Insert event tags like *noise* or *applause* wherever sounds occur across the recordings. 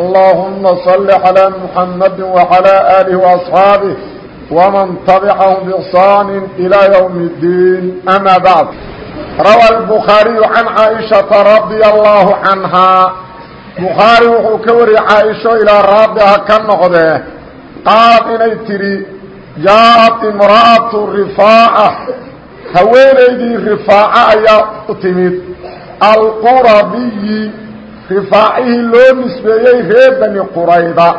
اللهم صل على محمد وعلى آله وأصحابه ومن تبعهم بإحسان إلى يوم الدين أما بعد روى البخاري عن عائشة رضي الله عنها بخاري وxuu ka wariyey caaisho ilaa raabiha ka noqde qaalad inay tidhi jaaءat imra'atu rifaaca haweenaydii rifaaca ayaa u timid alqurabiyi rifaacihii loo nisbeeyey reer bani qurayda.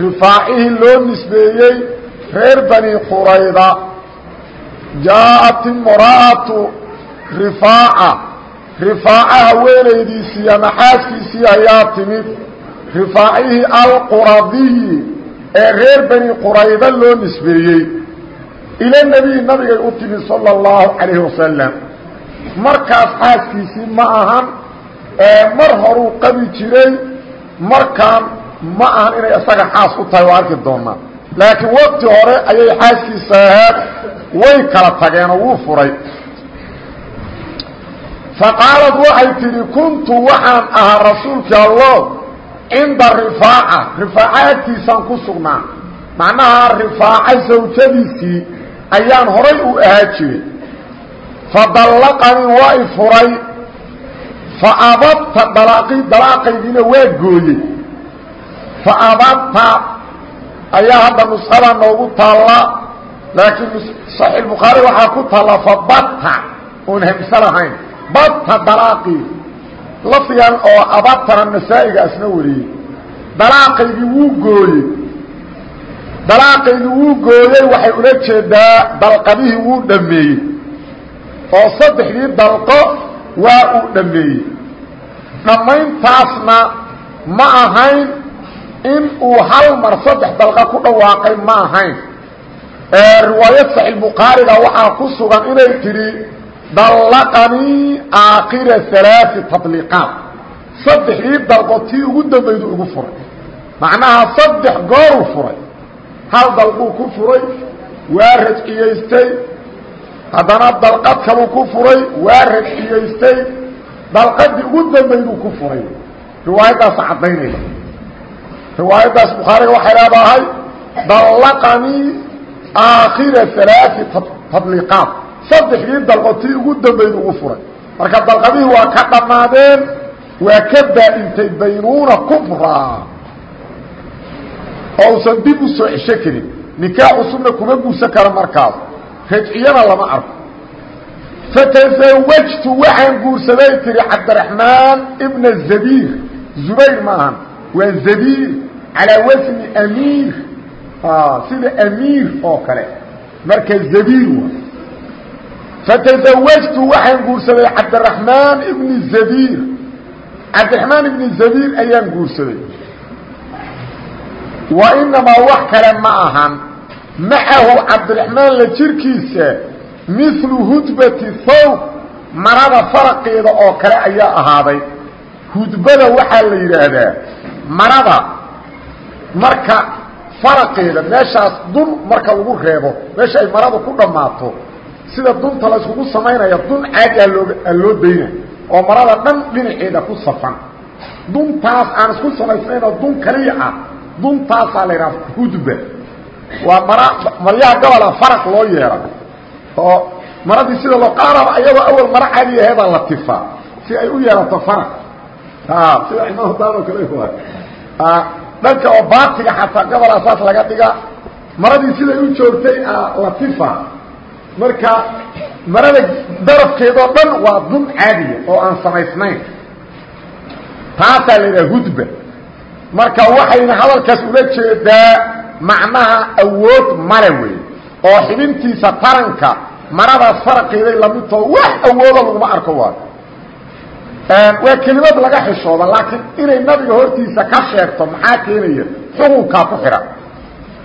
Rifaacihii loo nisbeeyey reer bani qurayda. Jaaءat imra'atu rifaaca. Rifaaca haweenaydiisii ama xaaskiisii ayaa timid. Rifaacihii alquradiyi ee reer bani qurayda loo nisbeeyey. Ila nebiyi nabigay u timid sala اllahu calayhi wasalam markaas xaaskiisii ma ahan mar horuu qabi jiray markaan ma ahan inay isaga xaas u tahay waa arki doonaa. Laakiin waqti hore ayay xaaskiisa ahaad way kala tageen oo wuu furay. Faqaalad waxay tidhi kuntu waxaan ahaa rasuulkii allo cinda rifaaca. Rifaaca agtiisaan ku sugnaa. Macnaha rifaaca sawjadiisii ayaan horay u ahaa jiray faabadta dalaaqi dalaaqaygiina waa gooyey. Faabadta ayaa hadda nuskhada noogu taalla laakiin saxiix bukhaari waxaa ku taalla fabatta oon hamse lahayn batta dalaaqii lafdigan oo abatana nasaa'iga asna wariyey. Dalaaqaygii wuu gooyey. Dalaaqaygii wuu gooyey waxay ula jeedaa dalqadihii wuu dhameeyey oo saddexdii dalqo waa uu dhameeyey dhammayntaasna ma ahayn in uu hal mar saddex dalqa ku dhawaaqay ma ahayn. Riwaayad saxiix bukhaariga waxaa ku sugan inay tidhi dallaqanii aakhira alaai tadliiqaat saddexdii dalqo tii ugu dambaydu ugu furay. Macnaha saddex gooruu furay. Hal dalquu ku furay waa rajciyaystay haddana dalqad kaluu ku furay waa rajciyaystay dalqadii ugu dambayduu ku furay. Riwaayaddaasa caddaynaysa. Riwaayaddaas bukhaariga waxay leedahay dallaqanii aakhira alaai tadliiqaat saddexdii dalqo tii ugu dambayd ugu furay. Marka dalqadihii waa ka dhammaadeen waa ka baa-intay baynuuna kubraa oo usan dib u soo cesho karin. Nikaax cusubna karo markaas rajciyana lama arko. Fatasawajtu waxaan guursaday tihi cabdiraxmaan ibna zabiir. Zubayr maahan waa zabiir calaa wasni amiir. Sida amiir oo kale. Marka zabiir waa. Fatasawajtu waxaan guursaday cabdiraxmaan ibni zabiir. Cabdiraxmaan ibni zabiir ayaan guursaday. Wa inamaa wax kale ma ahan macahu cabdiraxmaan la jirkiisa milu hudbati thawb marada faraqeeda oo kale ayaa ahaaday. Hudbada waxaa la yidhaahdaa marada marka faraqeeda meeshaas dun marka lagu reebo meesha ay maradu ku dhammaato sida dunta la iskugu samaynaya dun caadi aloo loo dayna oo marada dhan dhinaceeda ku safan. Duntaas aan isku samaysnaynoo dun kaliya ah duntaasaa la yidhaha hudba waa maryaha gabola faraq loo yeera oo maradii sida loo qaaraba iyadoo awal maro caadi aheedaa la tifaa si ay u yeelato faraq. Sida imaamdaanoo kale dhanka oo baatiga xataa gabolaa saas laga dhiga maradii siday u joogtay la tifa. Marka marada darafkeedoo dhan waa dun caadiya oo aan samaysnayn. Taasaa la yidhaha hudba. Marka waxayna hadalkaas ula jeedaa macnaha awood male wey oo xibintiisa taranka maradaas faraqeeday lamidtoo wax awoodo laguma arko waa waa kelimad laga xishooda laakiin inay nabiga hortiisa ka sheegto maxaa keenaya? Xukunkaa ku xidhan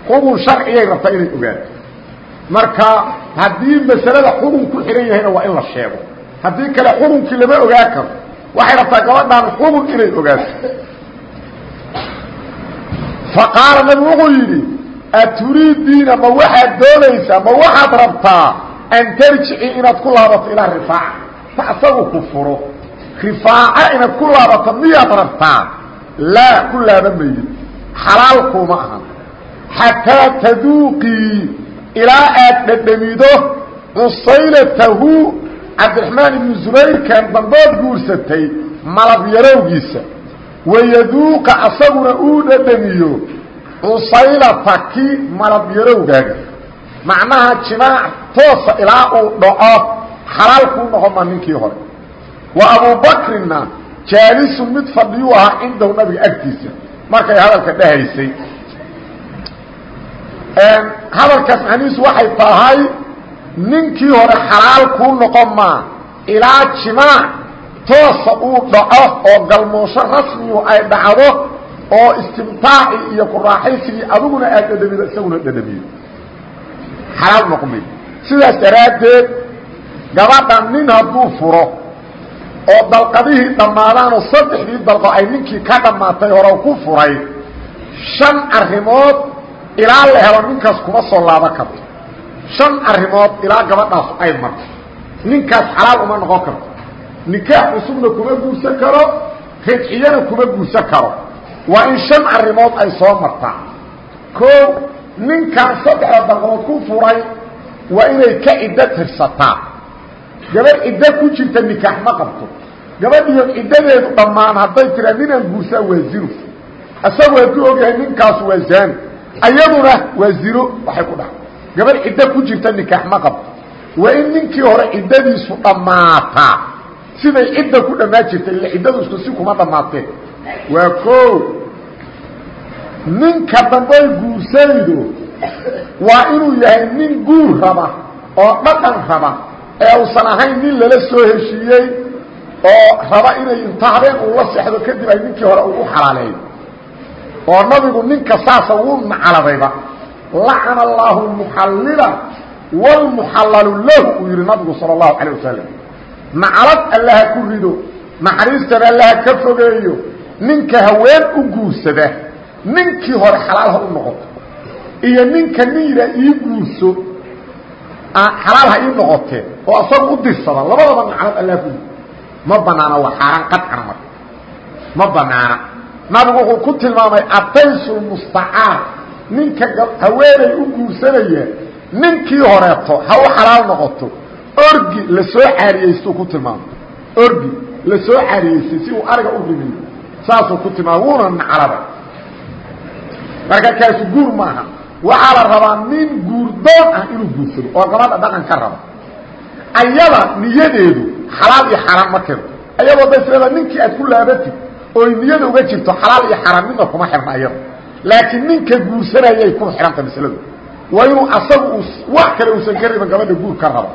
xugun sharciyay rabtaa inay ogaato marka haddii masalada xugun ku xihan yahayna waa in la sheego. Haddii kale xugunkii lama ogaa karo waxay rabtaa gabadhaan xugun inay ogaato faqaala nabigu wuxuu yidhi aturiidiina ma waxaad doonaysaa ma waxaad rabtaa an tarjici inaad ku laabato ilaa rifaaca? Ta asagu ku furo. Rifaaca inaad ku laabato miyaad rabtaa? Laa ku laaba maydid xalaal kuuma ahan xataa taduuqii ilaa aad dhadhamido cusaylatahu cabdiraxmaan ibnu zubayrkan dambood guursatay malab wayaduuqa asaguna uu dhadhamiyo cusaylataki malab yarowgaaga macnaha jimaac toosa ilaa uu dhaco xalaal kuu noqon maa ninkii hore. Wa abubakrinna jaalisun mid fadhiyuu ahaa cindahu nabiga agtiisa. Markay hadalka dhahaysay. Hadalkaas macnihiisu waxay tahay ninkii hore xalaal kuu noqon maa ilaa toosa uu dhaco oo galmoosho rasmiyu ay dhacdo oo istimtaaci iyo kuraaxaysigii adiguna aad dhadhamido isaguna dhadhamiyo. Xalaal noqmay sidaas daraaddeed gabadha nin hadduu furo oo dalqadihii dhammaadaanoo saddexdii dalqo ay ninkii ka dhammaatay hore ku furay shan arrimood ilaa la helo ninkaas kuma soo laaban karto. Shan arrimood ilaa gabadhaas ay marto. Ninkaas xalaal uma noqon karto nikaax cusubna kuma guursan karo rajciyana kuma guursan karo. Waa in shan arrimood ay soo martaa koo ninkan saddexda dalqood ku furay waa inay ka ciddo tirsataa gabadh ciddo ku jirta nikaax ma qabto. Gabadhiyo ciddadeedu dhammaan hadday tiraa ninaan guursaa waa zino isagu hadduu ogyahay ninkaasu waa zaani ayaduna waa zino waxay ku dhahay. Gabadh ciddo ku jirta nikaax ma qabto. Waa in ninkii hore ciddadiisu dhammaataa siday cidda ku dhammaan jirtay ila ciddadu isku si kuma dhammaateen waa koo ninka dambay guursanaydo waa inuu yahay nin guur raba oo dhaqan raba ee uusan ahayn nin lala soo heshiiyey oo raba inay inta habeen uu la seexdo kadib ay ninkii hore uu xalaaleeyo oo nabigu ninka saasa wuu nacladayba lacana allaahu muxallila wlmuxallalu lahu uu yihi nabigu sala allahu calayh wasalam naclad allaha ku rido naxariistana allaha ka fogeeyo ninka haween u guursada ninkii hore xalaal ha u noqoto iyo ninka nin yidhaa ii guurso xalaal ha ii noqotee oo asaga u dirsada labadaba naclad allaha ku rido. Ma banaana waa xaaraan qadcana marka. Ma banaana. Nabigu wuxuu ku tilmaamay adaysu mustacaar. Ninka haweenay u guursanaya ninkii horeeto ha u xalaal noqoto orgi la soo caariyeystuu ku tilmaamay orgi la soo caariyeystay si uu ariga u rimiyo saasuu ku tilmaamay wuuna naclada marka kaasu guur maaha. Waxaa la rabaa nin guurdoon ah inuu guursado oo gabadha dhaqan ka raba. Ayada niyadeedu xalaal iyo xaaraan ma keento ayadoo dasleeda ninkii aad ku laabatid ooy niyada uga jirto xalaal iyo xaaraan midna kuma xirna ayada. Laakiin ninka guursanayay ku xihanta masladu waa inuu asagu wax kale uusan ka riban gabadha guur ka rabo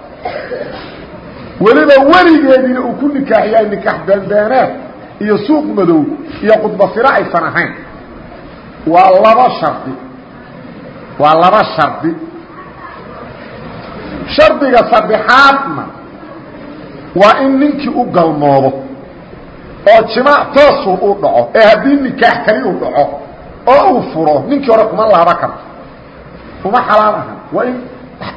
weliba weligeediina uu ku nikaaxiyahay nikaax baanbaanaad iyo suuq madow iyo khudbasiro aysan ahayn. Waa laba shardi. Waa laba shardi. Shardiga saddexaadna waa in ninkii u galmoodo oo jimaac toosu u dhaco ee haddii nikaax kali u dhaco oo uu furo ninkii hore kuma laaba karto. Kuma xalaal aha waa in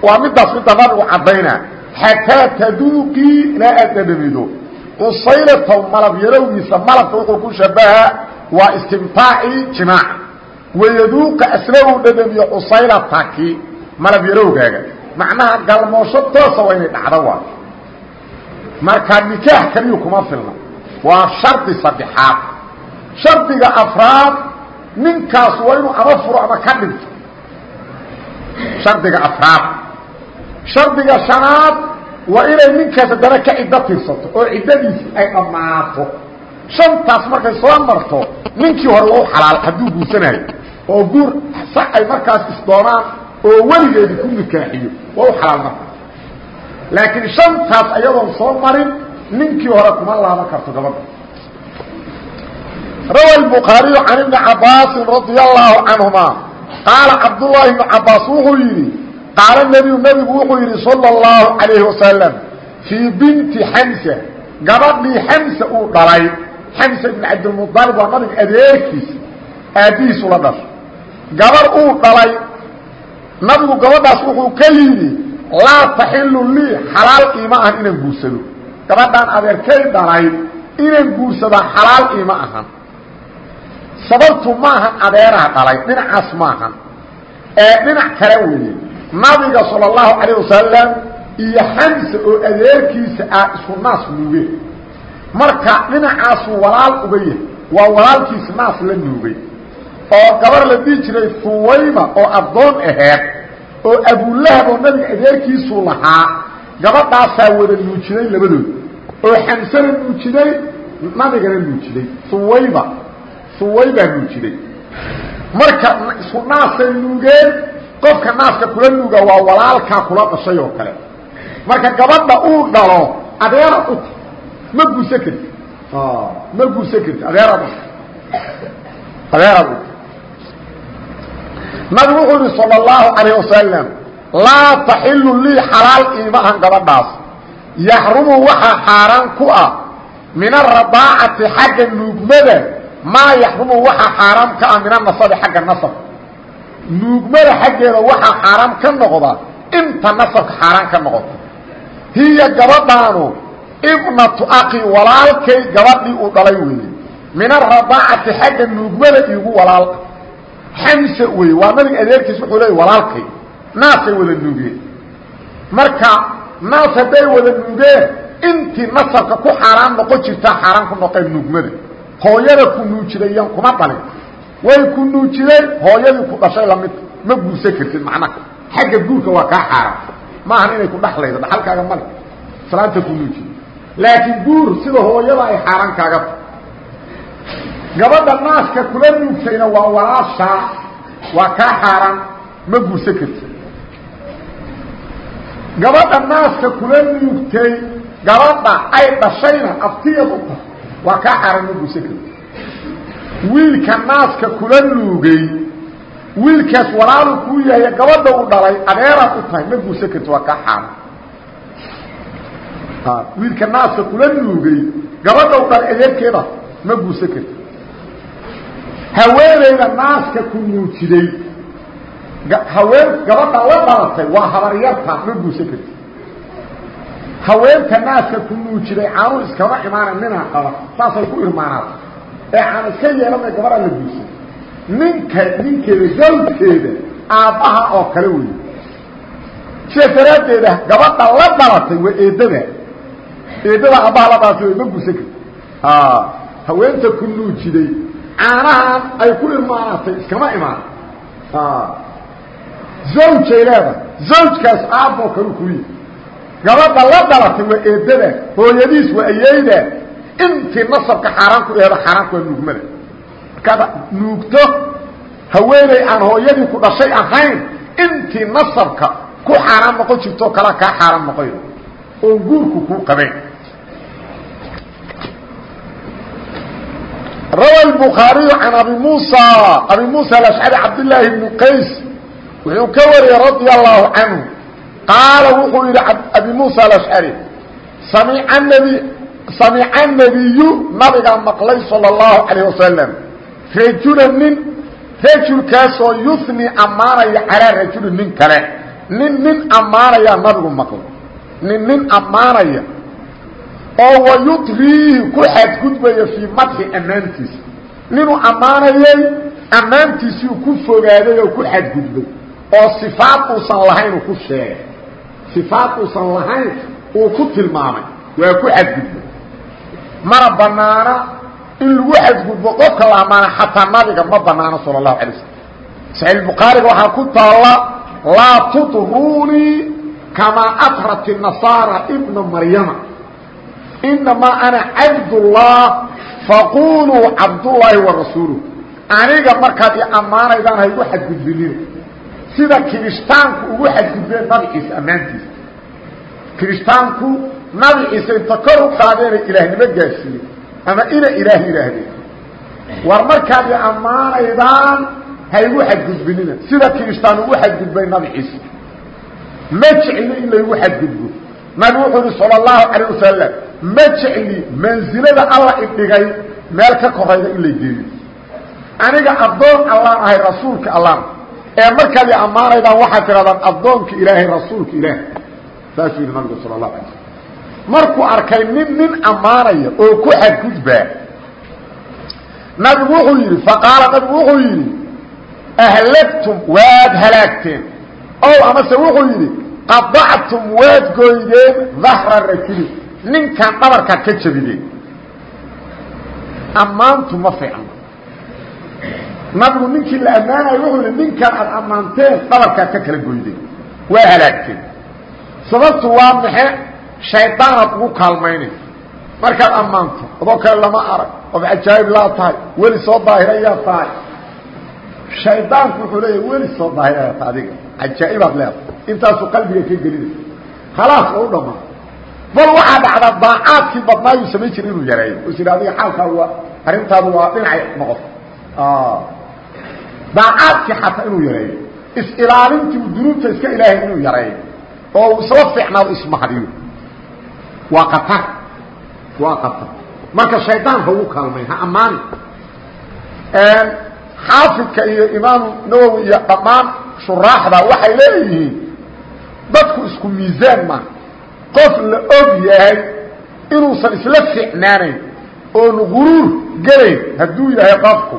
waa midaas midda nabigu caddaynaa xataa taduuqii ilaa aad dhadhamido. Cusaylatow malab yarowgiisa malabka wuxuu ku shabahaa waa istimtaaci jimaac. Wayaduuqa asla uu dhadhamiyo cusaylataki malab yarowgaaga. Macnaha galmoosho toosa waa inay dhacdo waa. Marka nikaax kaliyu kuma filna? Waa shardi saddexaad. Shardiga afraad ninkaas waa inuu ama furo ama ka dhinto shardiga afraad shardiga shanaad waa inay ninkaas haddana ka ciddo tirsato oo ciddadiisi ay dhammaato. Shantaas markay soo marto ninkii hore waa u xalaal hadduu guursanayo. Oo guur sax ay markaas isdoonaan oo weligeedii ku nikaaxiyo. Waa u xalaal marka. Laakiin shantaas ayadoon soo marin ninkii hore kuma laaban karto gabadha rawa bukhaariyu can ibni cabaasin radia allaahu canhuma qaala cabdullaahi qaala nebiyu nebigu wuxuu yidhi sala اllahu calayhi wasalam fii binti xamsa gabadhii xamsa uu dhalay xamsa ibn cabdilmualib waa nabiga adeerkiisa aabbihiisu la dhashay gabar uu dhalay nabigu gabadhaas wuxuu ka yidhi laa taxilu lii xalaal iima ahan inaan guursado gabadhaan adeerkay dhalay inaan guursadaa xalaal iima ahan sababtu maahan adeeraha dhalay dhinacaas maahan ee dhinac kale weeye nabiga sala allahu calayh wasalam iyo xamsa oo adeerkiisa ah isku naas nuugeen marka dhinacaasuu walaal uga yahay waa walaalkiis naas la nuugay. Oo gabar la dhihi jiray fuwayma oo addoon aheed oo abulahab oo nabiga adeerkiisuu lahaa gabadhaasaa wada nuujiday labadood oo xamsena nuujiday nabigana nuujiday fuwayba fuwaybaa nuujiday marka isku naasay nuugeen qofka naaska kula nuuga waa walaalkaa kula dhashay oo kale marka gabadha uu dhalo adeera u ta ma guursan karti ma guursan karti adeeraad u adeeraad u nabigu wuxuu yihi salى الlahu عalيه wasalam laa taxilu lii xalaal iimahan gabadhaas yaxrumu waxaa xaaraan ku ah min aradaacati xagga nuugmada maa yaxrumu waxaa xaaraam ka ah min anasabi xagga nasabka nuugmada xaggeeda waxaa xaaraam ka noqda inta nasabka xaaraan ka noqoto. Hiya gabadhaanu ibnatu aki walaalkay gabadhii uu dhalay weeye. Min aradaacati xagga nuugmada iigu walaal. Xamse wey waa nabiga adeerkiis wuxuu leey walaalkay. Naasay wada nuugeen. Marka naas hadday wada nuugeen intii nasabka ku xaaraan noqon jirtaa xaaraan ku noqeen nuugmada. Hooyada ku nuujidayan kuma dhalin way ku nuujideen hooyadii ku dhashay la mid ma guursan kartid macnaha. Xagga guurka waa kaa xaaraan maahan inay ku dhaxlaydo dhaxalkaaga male salaanta ku nuujida laakiin guur sida hooyada ay xaaraan kaaga. Ta gabadha naaska kula nuugtayna waa walaashaa waa kaa xaaraan ma guursan kartid. Gabadha naaska kula nuugtay gabadha ay dhashayna aftiyad u tahay waa kaa xaaraan ma guursan kartid wiilka naaska kula nuugay wiilkaas walaalu kuu yahay gabadha u dhalay adeeraad u tahay ma guursan kartid waa kaa xaaraan wiilka naaska kula nuugay gabadha u dhalay adeerkeeda ma guursan kartid haweenayda naaska ku nuujiday haween gabadha la dhalatay waa habaryarta ma guursan karti haweenta naaska ku nuujiday caanu iskama imaana ninaa qaba saasay ku irmaanaata ee aan iska yeelanay gabadha la guursan. Ninka ninkeeda zawjkeeda aabbaha oo kale wey sida daraaddeeda gabadha la dhalatay waa eedada eedada aabbaha la dhalatay way ma guursan karti haweenta ku nuujiday caanahan ay ku irmaanatay iskama imaan. Zawjay leedahay zawjkaas aabboo kalu ku yihi gabadha la dhalatay waa eedada hooyadiis waa ayeyda intii nasabka xaaraan ku dhahdo xaaraanku waa nuugmada. Markaad nuugto haweeney aan hooyadii ku dhashay ahayn intii nasabka ku xaaraan noqon jirtoo kalaa kaa xaaraan noqoyo oon guurku kuu qabayn rawa الbukhaariyu can abi muusa abi muusa alashcari cabdillaahi bni qays wuxuu ka wariyey radia allahu canhu. Qaala wuxuu yidhi abi muusa alashcari samica nabi النbiyu nabigaa maqlay salى الlahu عalيه wasaلم rajula nin rajulkaasoo yuni ammaanaya calىa rajuli nin kale nin nin ammaanayaa nabigu maqlay nin nin ammaanaya oo wayudriihi ku xadgudbaya fii madxi ammaantiisa ninuu ammaanayay ammaantiisiiu ku fogaaday oo ku xadgudbay oo sifaad uusan lahayn uu ku sheegay sifaad uusan lahayn uu ku tilmaamay waa ku xadgudbay mana banaana in lagu xadgudbo qofka la ammaana xataa nabiga ma banaano sala allahu alay slam saxiix bukhaariga waxaa ku taalla laa tudruunii kamaa atrat nasaara ibna maryama inamaa ana cabdullah faquluu cabdullaahi wa aniga markaad i ammaanaydaan ha igu xadgudbinina sida kirishtaanku ugu xadgudbeen nabi ammaantiisa. Kirishtaanku nabi ciise inta kor u qaadeenay ilaahnimo gaadsiiyey ama ina ilaah yidhaahdeen. War markaad i ammaanaydaan ha igu xadgudbinina. Sida kirishtaan ugu xadgudbay nabi ciise. Ma jecli in laygu xadgudbo. Nabi wuxuu yihi sala allahu calayh wasalam ma jecli mansilada alla idhigay meel ka korayda in lay geeyo. Aniga addoon allaan ahay rasuulka allaan ee markaad i ammaanaydaan waxaad tidhahdaan addoonka ilaahay rasuulka ilaahay saasuu yidhi nabigu markuu arkay nin nin ammaanaya oo ku xadgudbaa nabigu wuxuu yidhi faqaala nabigu wuxuu yidhi ahlagtum waad halaagteen? Ow amase wuxuu yidhi qadactum waad goydeen dahra rajuli ninkan dhabarkaad ka jabideen. Ammaantu ma fiicno nabigu ninkii la ammaanayo wuxuu yidhi ninkan aad ammaanteen shaydaanaad ugu kaalmaynaysa markaad ammaanto adoo kale lama arag qof cajaa'ib laa tahay weli soo daahirayaa tahay. Shaydaanku wuxuu leeyahay weli soo daahirayaa ta adiga. Cajaa'ibaad leedahay. Intaasuu qalbiga ka gelinaya khalaas oo u dhamaa bal waxaa dhacdaa daacaadkii badnaayuu samayn jira inuu yareeyo. Is yidhi adiga xaalkaadu waa arrintaadu waa dhinacay noqoto daacaadkii xataa inuu yareeyo. Is-ilaalintii dunuubta iska ilaahay inuu yareeyo. Oo isla fiicnaado ismahdiyo waa qatar. Waa qatar. Marka shaydaanka ugu kaalmay ha ammaani. Xaafidka iyo imaamu nawowi iyo dhammaan shuraaxda waxay leeyihiin dadku isku miisaan maaha qof la og yahay inuusan isla ficnaanayn oon guruur gelayn hadduu yahay qofku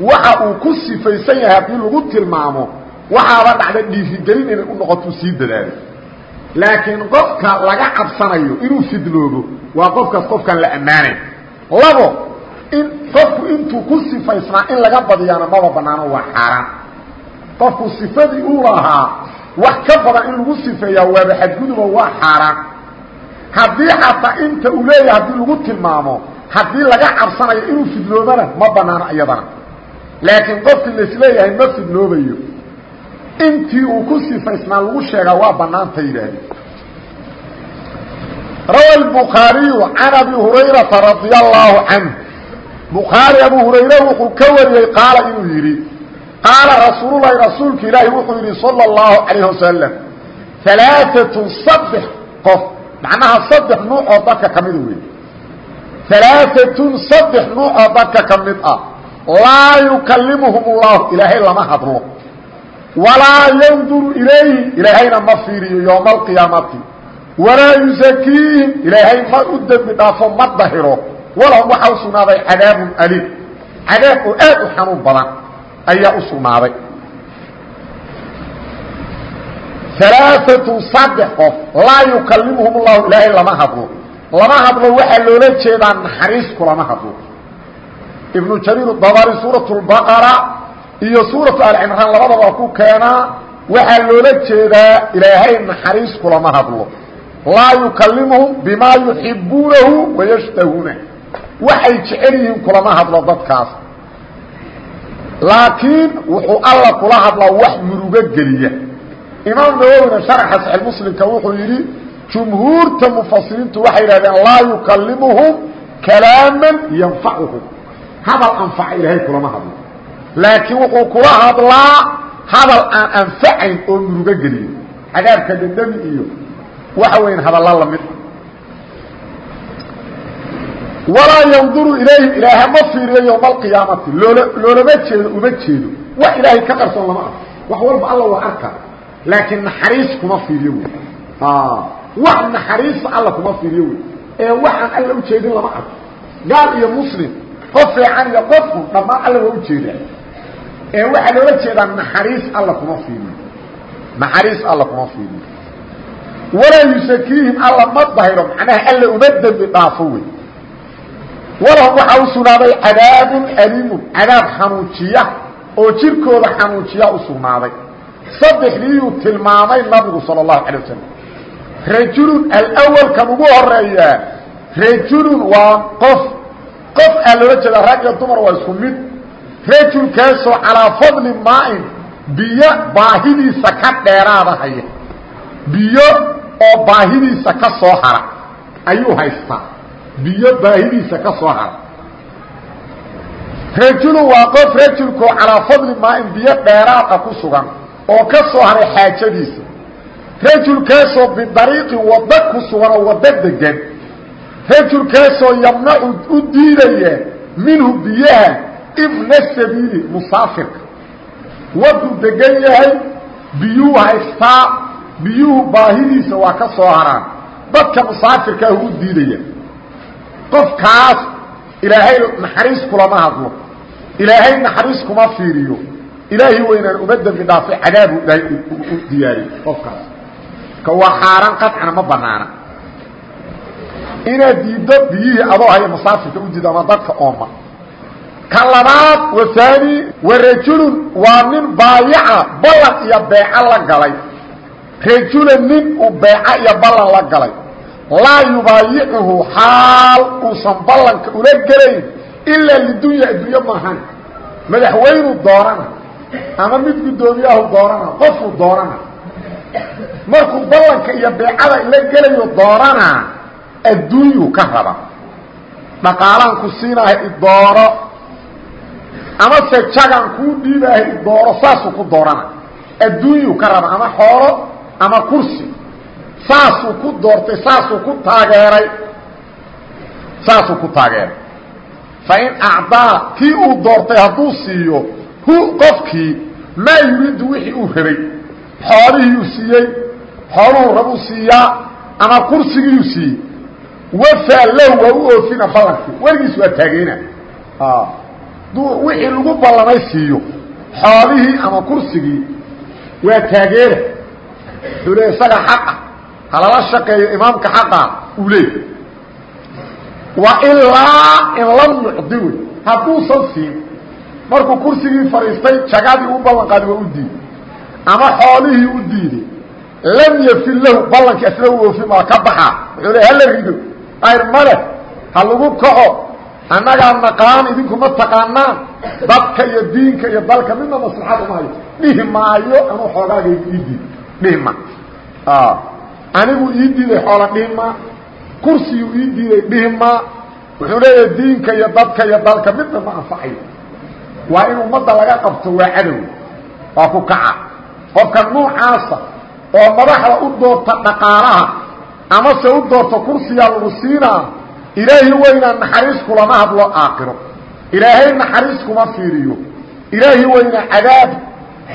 waxa uu ku sifaysan yahay haddii lagu tilmaamo waxaaba dhacda dhiirigelin inay u noqotuu sii dadaalo laakiin qofka laga cabsanayo inuu fidnoobo waa qofkaas qofkaan la ammaanayn. Labo in qofku intuu ku sifaysnaa in laga badiyaana maba banaano waa xaaraan. Qofku sifadii uu lahaa wax ka badan in lagu sifeeyaa waaba xadguduba waa xaaraan. Haddii xataa inta uu leeyahay haddii lagu tilmaamo haddii laga cabsanayo inuu fidnoobana ma banaano iyadana. Laakiin qofkii laisleeyahay ma fidnoobayo intii uu ku sifaysnaa lagu sheegaa waa banaanta yidhaahde rawa الbukhaariyu can abi hurayrata radia allahu canh bukhaari abu hurayre wuxuu ka wariyey qaala inuu yidhi qaala rasuululahi rasuulka ilaahi wuxuu yidhi salى اllahu calayh wasalam alaaatun saddex qof macnaha saddex nuuc oo dadka ka mida wey alaaatun saddex nuuc oo dadka ka mid ah laa yukalimuhum اllahu ilaahay lama hadlo walaa yanduru ilayhi ilaahayna ma fiiriyo yowma alqiyaamati walaa yusakiihim ilaahay ma u dembi dhaafo ma dahiro. Walahum waxaa u sugnaaday cadaabun aliim. Cadaab oo aad u xanuun badan ayaa u sugnaaday. Alaaatun saddex qof laa yukalimuhum llahu ilaahay lama hadlo. Lama hadlo waxaa loola jeedaa naxariis kulama hadlo. Ibnu jariir dabari suurat lbaqara iyo suuratu alcimraan labadaba ku keenaa waxaa loola jeedaa ilaahay naxariis kulama hadlo. Laa yukalimuhum bimaa yuxibuunahu wayashtahuuna waxay jecel yihiin kulama hadlo dadkaas. Laakiin wuxuu alla kula hadlaa wax murugo geliya. Imaam nawowina sharxa saxi muslimka wuxuu yidhi jumhuurta mufasiriintu waxay yidhahdeen laa yukalimuhum kalaaman yanfacuhum. Hadal anfaca ilaahay kulama hadlo laakiin wuxuu kula hadlaa hadal aan anfacayn oo murugo geliyo cadaabka dandami iyo waxa weyan hadalla la mid walaa yanduru ilayhim ilaaha ma fiiriyo yowma alqiyaamati loola loolama jeedo uma jeedo. Wax ilaahay ka qarsoon lama arko. Wax walba alla waa arka. Laakiin naxariis kuma fiiriyo wey. Wax naxariisa alla kuma fiiriyo wey. Ee waxaan alla ujeedin lama arko. Gaal iyo muslim qof fiican iyo qofku dhammaan alla waa u jeedaa ee waxaa loola jeedaa naxariis alla kuma fiiriyo naxariis alla kuma fiiriyo walaa yusakiihim alla ma dahiro macnaha alla uma dembi dhaafo wey. Walahum waxaa u sugnaaday cadaabun aliimun cadaab oo jirkooda xanuujiya u sugnaaday. Saddexdiiyuu tilmaamay nabigu sal اlahu alay wasalam rajulun alwalkan ugu horeeyaa rajulun waa qof. Qof aa jeedaa rag iyo dumar waa rajulkaasoo calaa fadli maain biyo baahidiisa ka dheeraada haya biyo oo baahidiisa ka soo hara. Ayuu haystaa. Biyo baahidiisa ka soo hara. Rajulu waa qof rajulkoo calaa fadli maain biyo dheeraada ku sugan oo ka soo haray xaajadiisa. Rajulkaasoo bidariiqin waddo ku sugan oo waddo degan rajulkaasoo yamnacu u diidaya ibna sabiili musaafirka waduu degan yahay biyuhu haystaa biyuhu baahidiisa waa ka soo haraan. Dadka musaafirkaahu u diidaya qofkaas ilaahay naxariis kulama hadlo. Ilaahay naxariis kuma fiiriyo. Ilaahay weynaan uma dembi dhaafay cadaabu ilaahay u diyaariy qofkaas. Ka waa xaaraan qadcana ma banaana. Inaad diiddo biyihii adoo haya musaafirka u diido ama dadka ooma ka labaad waani wa rajulun waa nin baayaca ballan iyo beeco la galay. Rajulan nin uu beeco iyo ballan la galay. Laa yubaayicuhu xaal uusan ballanka ula gelayn ilaa lidunya adduunye maahan madaxweynuu doorana ama mid guddoomiyahu doorana qofuu doorana. Markuu ballanka iyo beecada ila gelayo doorana adduunyuu ka raba. Dhaqaalaan ku siinahay idooro amase jagan kuu dhiibaahay saasuu ku doorana. Adduunyuu ka ama xoolo ama kursi. Saasuu ku doortay saasuu ku taageeray. Saasuu ku taageeray. Fain acdaa kii uu doortay hadduu siiyo hu qofkii maa yuriidu wixii uu rabay. Xoolihiiyuu siiyey xooluhu rabuu siiyaa ama kursigiiyuu siiyey. Wafaa lahu u oofina ballankii weligiis waa taageena wixii lagu ballamay siiyo xoolihii ama kursigii waa taageera wuxuu le isaga xaqa halala shaqeeyo imaamka xaqa uu leey wa ilaa in lam yucdi wey hadduusan siin markuu kursigii fadhiistay jagadii u ballan qaaday waa u diiday ama xoolihii u diiday lam yafil lahu ballankii asla u oofi maa ka baxaa. Wuxuu le hala rido. Ayr male ha lagu kaco annagaa naqaan idinku ma taqaanaan. Dadka iyo diinka iyo dalka midna maslaxad uma hayo. Dhihi maayo anuu xoogaaga ii diid dhihi ma. Anigu ii diiday xoola dhihi ma. Kursiyu ii diiday dhihi ma. Wuxuu leeyahay diinka iyo dadka iyo dalka midna ma anfacayo waa in ummadda laga qabto waa cadow. Waa ku kaca. Qofka nuucaasa oo madaxda u doorta dhaqaalaha amase u doorta kursiyaa lagu siinaa ilaahi weynaa naxariis kulama hadlo aakiro ilaahay naxariis kuma fiiriyo. Ilaahi weynaa cadaab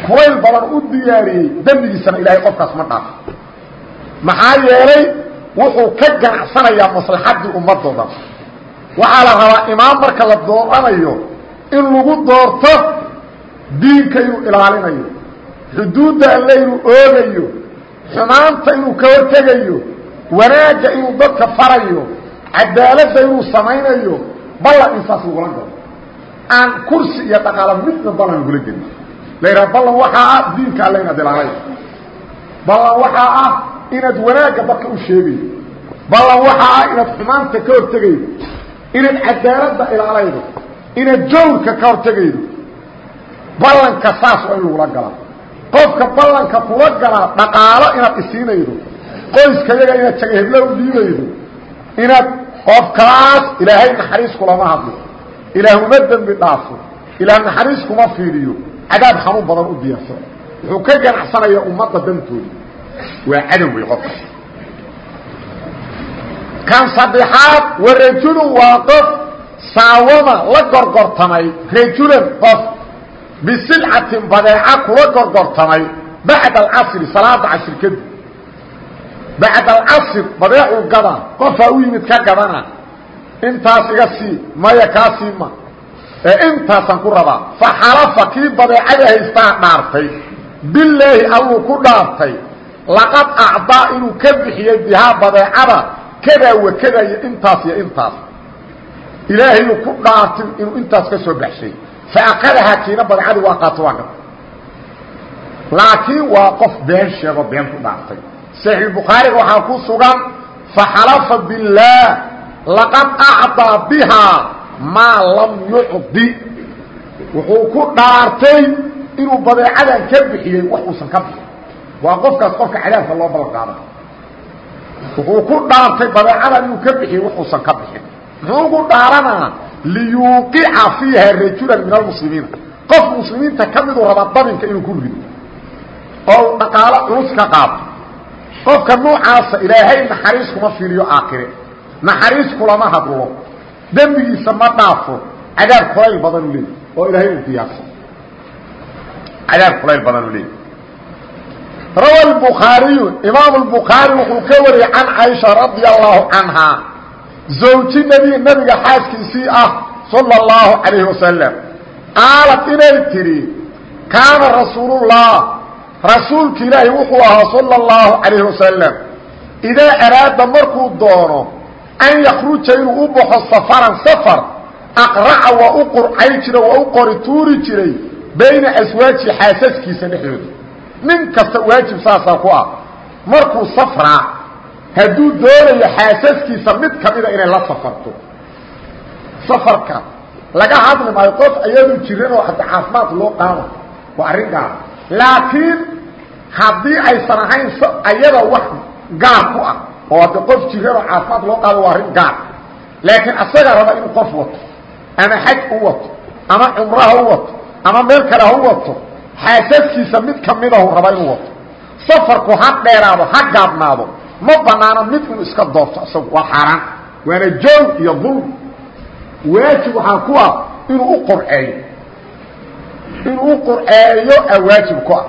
kulayl badan u diyaariyey dembigiisana ilaahay qofkaas ma dhaafo maxaa yeelay wuxuu ka ganacsanayaa maslaxaddii ummadooda waxaa la rabaa imaam marka la dooranayo in lagu doorto diinka inuu ilaalinayo xuduudda alle inuu oogayo xumaanta inuu ka hortegayo wanaagga inuu dadka farayo cadaaladda inuu samaynayo ballan in saas lagula galo aan kursi iyo dhaqaalo midna ballan lagula gelin. La yidhaha ballan waxaa ah diinka alle inaad ilaalayso ballan waxaa ah inaad wanaagga dadka u sheegayo ballan waxaa ah inaad xumaanta ka hortegaydo inaad cadaaladda ilaalaydo. Inaad jawrka ka hortegaydo ballanka saas waa in lagula galaa qofka ballanka kula galaa dhaqaalo inaad isiinaydo qoyska yaga inaad jagahebla u dhiibaydo inaad qofkaas ilaahay naxariis kulama hadlo. Ilaah uma dembi dhaafo. Ilaah naxariis kuma fiiriyo. Cadaab xanuun badan u diyaarsada wuxuu ka ganacsanayaa ummadda dantooda. Waa cadow wey qofka. Kan saddexaad wa rajulun waa qof saawama la gorgortamay. Rajulan qof bisilcatin badeeca kula gorgortamay bacda alcasri salaada casri kadib bacda alcasr badeecuu gadaa qofaa u yimid ka gadana intaas iga sii maya kaa sii ma ee intaasaan ku rabaa fa xalafa kii badeecada haystaa dhaartay bilaahi alluu ku dhaartay laqad acdaa inuu ka bixiyey bihaa badeecada kadaa wakadaa iyo intaas iyo intaas ilaahayuu ku dhaartay inuu intaas ka soo baxshay fa akadahaa kiina badeecadii waa qaato waa gata laakiin waa qof been sheego been ku dhaartay صaxiix bukhaariga waxaa ku sugan faxalafa biاllaah laqad acdaa bihaa maa lam yucdi. Wuxuu ku dhaartay inuu badeecadan ka bixiyey wax uusan ka bixin. Waa qofkaas qofka cadaabka loo ballan qaaday wuxuu ku dhaartay badeecadan inuu ka bixiyey wax uusan ka bixin. Muxuu ugu dhaaranaa liyuuqica fiiha rajulan min almuslimiina qof muslimiinta ka miduu rabaa dabinka inuu ku rido. Oo uu dhaqaalo culus ka qaato qofka noocaasa ilaahay naxariis kuma fiiliyo aakhire. Naxariis kulama hadlo. Dembigiisa ma dhaafo. Cadaab kulayl badanu leey oo ilaahay u diyaarsan. Cadaab kulayl badanu leey rawa bukhaariyu imaamu bukhaari wuxuu ka wariyey can caaisha radia allahu canhaa zawji nebi nebiga xaaskiisii ah sala allahu calayhi wasalam qaalad inay tidhi kaana rasuululah rasuulka ilaahi wuxuu ahaa salى اllahu calayhi wasalam idaa araada markuu doono an yakruja inuu u baxo safaran safar aqraca waa u qurcay jira waa u qori tuuri jiray bayna aswaaji xaasaskiisa dhexdooda. Nin kasta waajib saasaa ku ah. Markuu safraa hadduu doonayo xaasaskiisa mid kamida inay la safarto. Safarka laga hadli maayo qof hadda caafimaad loo qaada waa laakiin haddii aysan ahayn ayada wax gaar ku ah oo hadda qof jiran oo caafimaad loo qaado waa arrin gaar. Laakiin asaga raba inuu qof wato ama xaj u wato ama cumro ha u wato ama meel kale ha u wato xaasaskiisa mid kamidahu raba inuu wato. Safarku ha dheeraado ha gaabnaado ma banaano mid inuu iska doorto isagu waa xaaraan waana joog iyo dulm. Waajib waxaa ku ah inuu u inuu u qurceeyo a waajib ku ah.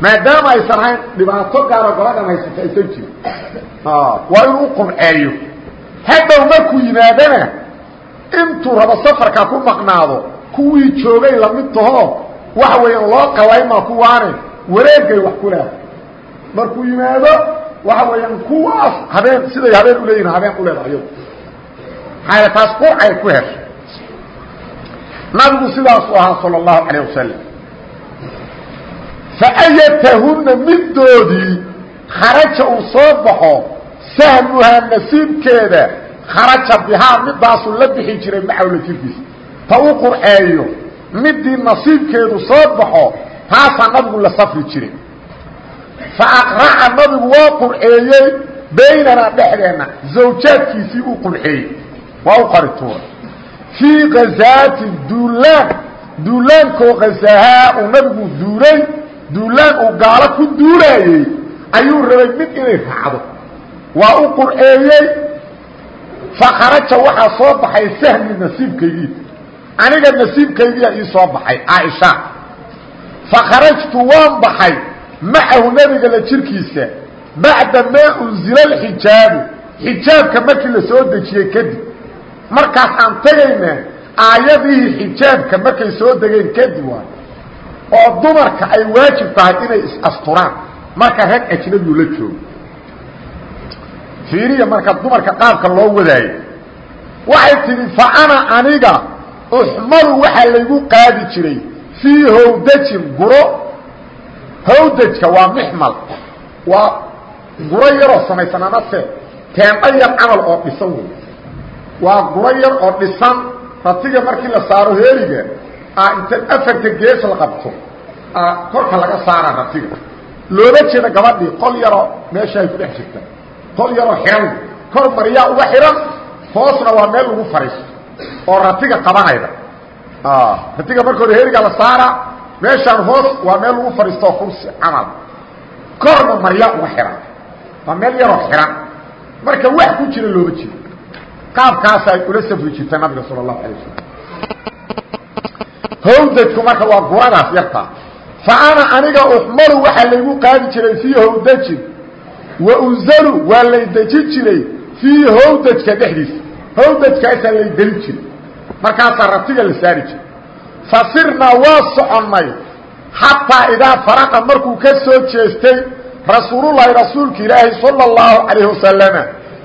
maadaama aysan ahayn dhibaato gaaro gabadhan haysata aysan jirin waa inuu u qurceeyo hadhow markuu yimaadana intuu rabo safarka ku maqnaado kuwii joogay la mid taho waxa weeyaan loo qalaymaa kuwaane wareegay wax ku leedahay. Markuu yimaado waxa weeyaan kuwaas habeen siday habeen uleeyihin habeen u leedahay. Iyadu maxaa taas qurcay ku heshay nabigu sidaasuu ahaa sal اlahu alayه wasalm faayatahuna middoodii kharaja uu soo baxo sahmuhaa nasiibkeeda kharaja bihaa midaasuu la bixi jiray macawla jirkiisa ta u qurceeyo midii nasiibkeedu soo baxo taasaa nabigu la safri jiray. Faaqraca nabigu waa qurceeyey baynanaa dhexdeenna zawjaadkiisii uu qurceeyey waa u qari tuuray fii gazaatin duulaan duulaankoo gazaahaa uu nabigu duulay duulaan uu gaalo ku duulaayey ayuu rabay mid inay raacdo. Waa u qurceeyey fakharaja waxaa soo baxay sahmi nasiibkaygii. Aniga nasiibkaygiyaa ii soo baxay caaisha fakharajtu waan baxay macahu nebiga la jirkiisa bacda maa unzila alxijaabu. Xijaabka markii la soo dejiyey kadib markaas aan tegayna aayadihii xijaabka markay soo degeen kadib waay oo dumarka ay waajib tahay inay is-asturaan marka rag ajnabiyu la joogo. Fiiriya marka dumarka qaabka loo wadaayo. Waxay tidhi fa ana aniga uxmalu waxaa laygu qaadi jiray fii hawdajin guro. Hawdajka waa mixmal. Waa guro yaroo samaysan amase teendho yar camal oo dhisan wey waa guro yar oo dhisan. Ratiga markii la saaro heeriga inta afarta gees la qabto korka laga saara ratiga. Loola jeeda gabadhii qol yaroo meesha ay ku dhex jirta. Qol yaroo xihan kor maryaa uga xihan hoosna waa meel lagu fariisto oo ratiga qabanayda ratiga marka hore heriga la saara meeshaan hoos waa meel lagu fariisto oo kursi camal. Korna maryaa uga xihan waa meel yaroo xihan marka wax ku jira looma jeedo qaabkaasa ay ula safri jirta nabiga sal اlahu alay wasalam hawdajku marka waa guradaas yartaa fa ana aniga uxmalu waxaa laygu qaadi jiray fii hawdajin. Wa unzalu waa lay deji jiray fii hawdajka dhexdiisa. Hawdajkaasaa lay deli jiray markaasaa ratiga la saari jiray. Fasirnaa waa soconnay. Xataa idaa faraqa markuu ka soo jeestay rasuulullaahi rasuulka ilaahi sala اllahu calayh wasalama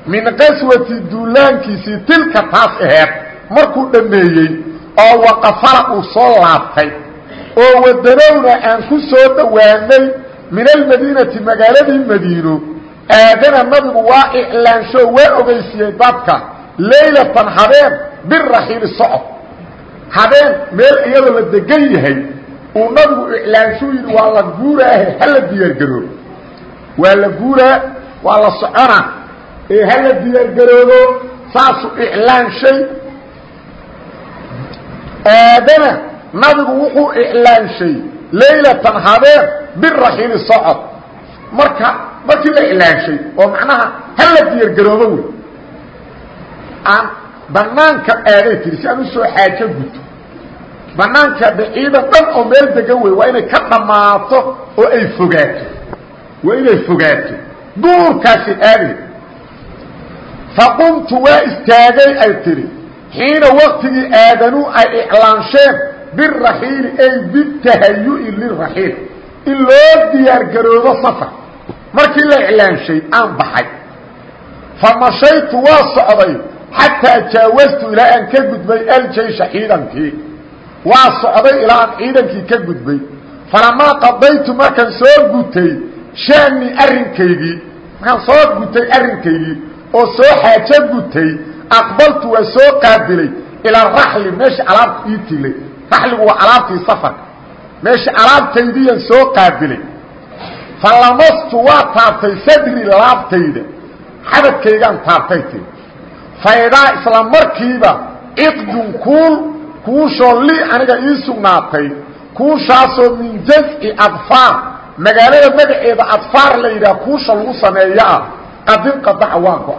min qaswati duulaankiisii tilka taas aheed markuu dhammeeyey oo waqafala uu soo laabtay oo wadanowna aan ku soo dhowaanay min almadiinati magaaladii madiino aadana nabigu waa iclaansho waa ogeysiiyey dadka laylatan habeen biraxiili socod. Habeen meel iyadoo la degan yahay uu nabigu iclaanshuu yidhi waa la guuraahe hala diyaargaroobo waa la guuraa waa la soconaa ee hala diyaargaroobo saasuu iclaanshay. Aadana nabigu wuxuu iclaanshay laylatan habeen biraxiili socod. Marka markii la iclaanshay oo macnaha hala diyaargaroobo wey. Aan banaanka aaday tiri si aan u soo xaajo guto banaanka de ciidan dhan oo meel degan wey waa inay ka dhammaato oo ay fogaato. Waa inay fogaato. Duurkaasi aaday faqumtu waa istaagay ay tidhi. Xiina waktigii aadanuu ay iclaansheen biraxiili ay bitahayu'i liraxiil in loo diyaargaroobo safar. Markii la iclaanshay aan baxay. Fa mashaytu waa socday. Xataa jaawastu ilaa aan ka gudbay aljaysha ciidankii. Waa socday ilaa aan ciidankii ka gudbay. Falamaa qadaytu markaan soo gutay shaanii arrinkaygii. Markaan soo gutay arrinkaygii oo soo xaajo gutay aqbaltu waa soo qaabilay ilaa raxli meesha alaabta ii tilay raxligu waa alaabtii safarka meesha alaabtaydiyaan soo qaabilay falamastu waa taabtay sadri laabtayda. Xabadkaygaan taabtay ti faydaa isla markiiba ciqdun kuul kuushoo li aniga ii sugnaatay. Kuushaasoo min jazci adfaar. Magaalada magaceeda adfaar la yidhaha kuusha lagu sameeyo qadin qadaca waa go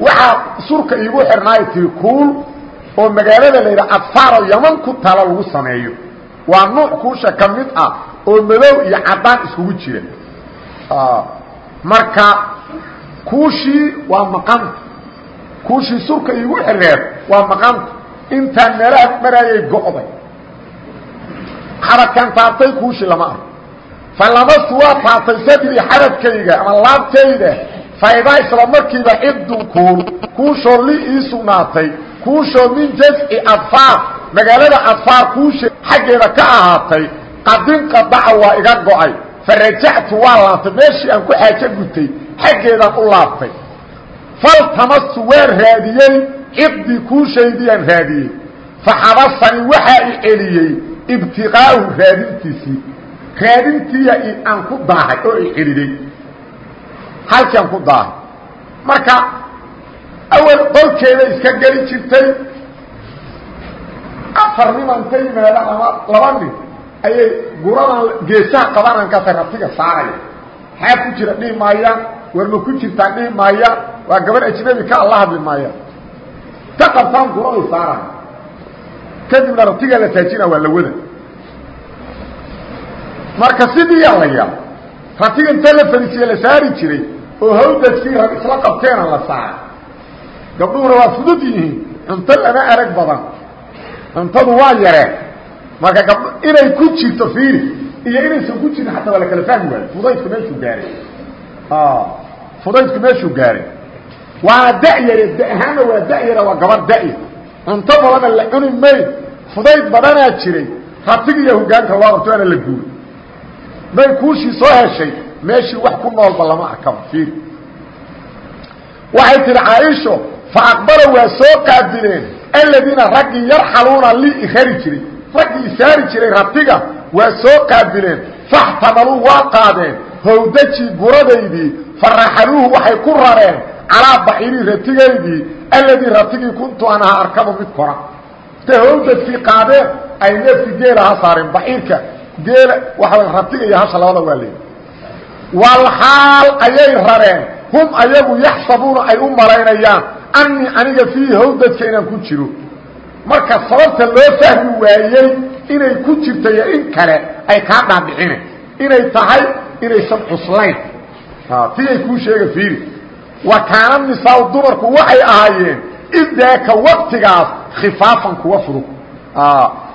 waxaa surka iigu xirnaay tiri kuul oo magaalada la yidhaha adfaar oo yaman ku talo lagu sameeyo. Waa nuuc kuusha ka mid ah oo madow iyo caddaan iskugu jira. Marka kuushii waa maqanta kuushii surka iigu xireer waa maqanta intaan meelaha maraayay go'day. Xabadkan taabtay kuushii lama arko falamastu waa taabtay sadrii xabadkayga ama laabtayda faydaa isla markiiba cidun kuul kuushoo li ii sugnaatay kuushoo min jazci adfaar magaalada adfaar kuusha xaggeeda ka ahaatay qadin qadaca waa iga go'ay. Farajactu waa laabtay meeshii aan ku xaajo gutay xaggeedaan u laabtay. Faltamastu waan raadiyey ciqdii kuushaydiyaan raadiyey. Faxabasanii waxaa i celiyey ibtiqaa'uhu raadintiisii. Raadintiiya aan ku daahay oo i celiday halkii aan ku daahay marka awal qolkeeda iska geli jirtay afar niman ka yimaadaan ama laba nin ayay guradan geesaha qabanaan kaasay rabtiga saaraya. Xaa ku jira dhihi maayaan war ma ku jirtaan dhihi maayaan waa gabar ajnabi ka alla hadli maayaan ka qabtaan guraday saaraya. Kadibna rabtigaa la taajina waa la wada. Marka sidiiyaa la yaab ratiga inta la fariisiye la saari jiray oo hawdadkii rag isla qabteena la saaray. Gabdhuhuna waa fudud yihiin cunto lama arag badan. Cuntadu waa yareen marka gabdho inay ku jirto fiiri iyo inaysan ku jirin xataa waa la kala fahmi waayo. Fudaydku meeshuu gaaray. Fudaydku meeshuu gaaray. Waana da'yare da ahaanna waa da'yara waa gabar da'yar cunto badana la cuni mayn. Fudayd badanaa jiray. Ratiga iyo hogaanka loo qabto waana la guuray. Bay kuushii soo heshay meeshii wax ku noolba lama arkaba fiiri. Waxay tihi caaisho fa aqbala waa soo qaabileen aladiina raggii yarxaluuna lii irari jiray raggii isaari jiray ratiga waa soo qaabileen faxtamaluu waa qaadeen hawdajii guradaydii faraxaluuhu waxay ku rareen calaa baxirii ratigaydii alladii ratigii kuntu an ahaa arkabu mid kora. Intay hawdadkii qaadeen ay neefkii geelaha saareen baxiirka geela waxa ratiga iyo hasha labada waa leey walxaal ayay rareen hum ayagu yaxsabuuna ay u malaynayaan annii aniga fiihi hawdadka inaan ku jiro marka sababta loo fahmi waayey inay ku jirto iyo in kale ay kaa dhaadhicine inay tahay inaysan cuslayn tiyay kuu sheega fiiri wa kaana nisaau dumarku waxay ahaayeen idaaka waktigaas khifaafan kuwa fudud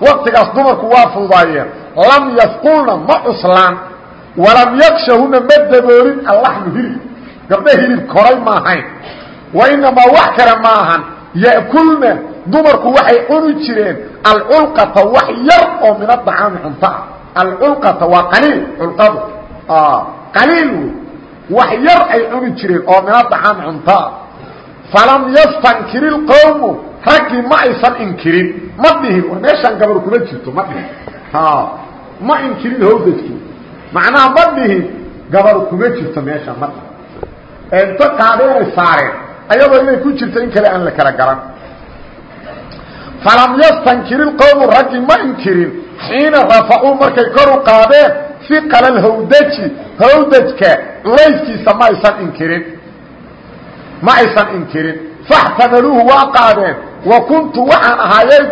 waktigaas dumarku waa fududaayeen lam yafqulna ma cuslaan walam yakshahuna ma daboolin allaxmu hilib gabdho hilib koray maahayn wa inamaa wax kale maahan ya'kulna dumarku waxay cuni jireen alculqata wax yar oo min adacaami cunto ah. Alculqata waa qaliil culqadu qaliil wey. Wax yar ay cuni jireen oo min adacaami cunto ah. Falam yastankir ilqowmu raggii ma aysan inkirin. Ma dhihin meeshaan gabar kuma jirto ma dhihin. Ma inkirin hawdadkii macnaha ma dhihin gabar kuma jirto meeshaan ma inta qaadeenay saareen ayadoo inay ku jirto in kale aan la kala garan. Falam yastankir ilqowmu raggi ma inkirin xiina rafacuu markay kor u qaadeen iqala alhawdaji hawdajka culayskiisa ma inkirin. Ma aysan inkirin. Faxtamaluuhu waa qaadeen wa kuntu waxaan ahaayay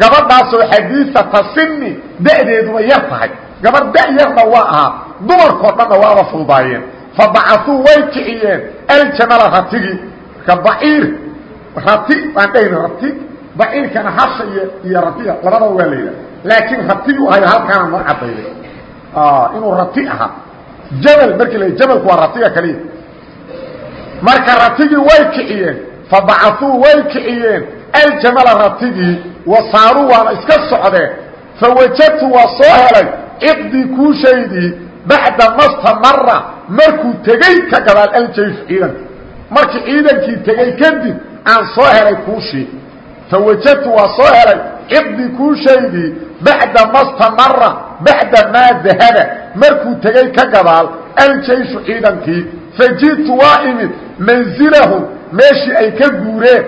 gabadhaasoo xadiisata sini da'deeduba yar tahay. Gabar da' yarna waa ahaa dumarkoo dhanna waaba fududaayeen. Fabacasuu way kiciyeen aljamala ratigii marka baciir rati baan dhahayna rati baciirkana hasha iyo ratiga labadaba waa la yidhaha. Laakiin ratigu ahayo halkaana noo cadayday inuu rati ahaa jamal markii la jamalku waa ratiga kaliya. Marka ratigii way kiciyeen fabacasuu way kiciyeen aljamala ratigii wasaaruu waana iska socdeen fawajadtu waa soo helay ciqdii kuushaydii bacda mastamara markuu tegey ka gadaal aljayf ciidanka markii ciidankii tegey kadib aan soo helay kuushii fawajadtu waa soo helay ciqdii kuushaydii bacda mastamara bacda maa dahaba markuu tegey ka gadaal aljayshu ciidankii. Faji'tu waa imid mansilahum meeshii ay ka guureen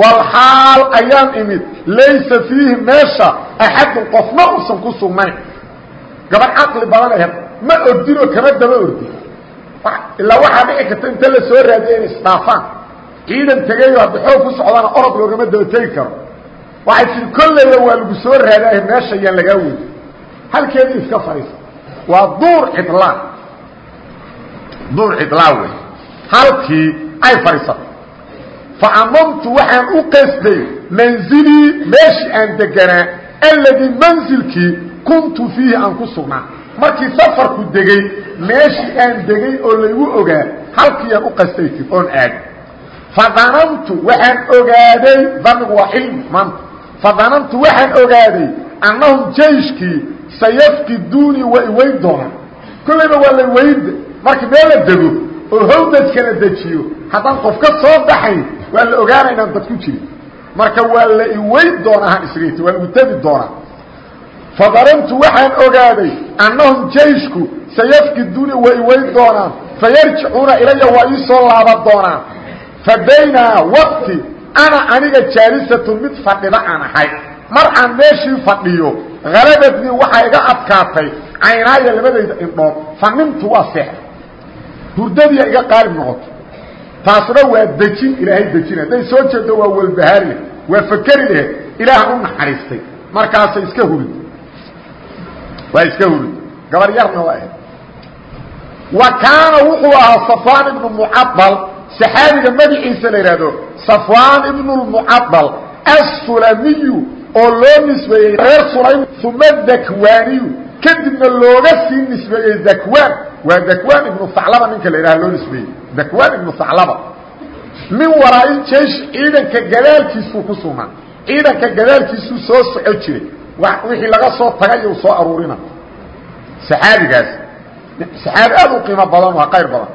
walxaal ayaan imid laysa fiihi meesha axadun qofna uusan ku sugnayn. Gabadh caqli badan aheed ma ordinoo kama daba ordin. Ilaa waxaa dhici karta inta la soo raadiya inay isdhaafaan. Ciidan tegayo hadda xoog ku socdana orod loogama daba tegi karo. Waxay tii kollayba waa lagu soo raadaah meesha yaan lagaa wey halkeedii iska fadhiisa waa duur cidlaa faamamtu waxaan u qasday manzilii meeshii aan deganaa alladii manzilkii kuntu fiihi aan ku sugnaa markii safarku degey meeshii aan degay oo laygu ogaa halkiiaan u qastay tir oon aad fadanantu waxaan ogaaday danigu waa cilmi maanta fadanantu waxaan ogaaday annahum jayshkii sayafqiduunii waa iweyn doonaan kollayba waa la weynda markii meel la dego oo hawdajka la dejiyo. Haddaan qof ka soo baxayn waa la ogaana inaan dad jirin. Marka waa la iweyn doonaa han isriita waa lagu doonaa. Fadarantu waxaan ogaaday annahum jayshku sayafqiduuni way iweyn doonaan. Fayarjicuuna ilaya waa ii soo laaban doonaan. Fa baynaa waqti ana aniga jaalisatun mid fadhida aan ahay. Mar aan meeshii fadhiyo halabadnii waxaa iga adkaatay. Caynaaya labadayda indhood. Fanintu waa seex hurdadiia iga qaalib noqoto. Taasna waa dejin ilaahay dejin. Hadday soo jeedo waa walbahaari leh waa fakeri leh. Ilaah u naxariistay. Markaasay iska hurid waa iska hurid gabar yarna waa ahayd. Wa kaana wuxuu ahaa safwaan ibnu mucadal saxaabiga magaciisa la yidhaahdo safwaan ibnu lmucadal assulamiyu oo loo nisbeeyey reer sulaym uma dakwaaniyu kadibna looga sii nisbeeyey dakwaan waa dakwaan ibnu aclaba ninka la yidhaha loo nisbeeyey. Dakwaan ibnu aclaba min waraai jeish ciidanka gadaalkiisuu ku sugnaa ciidanka gadaalkiisuu soo soco jiray. Wixii laga soo tagay u soo aruurina. Saxaabigaas. Saxaabi aad u qiimo badan waa qayr badan.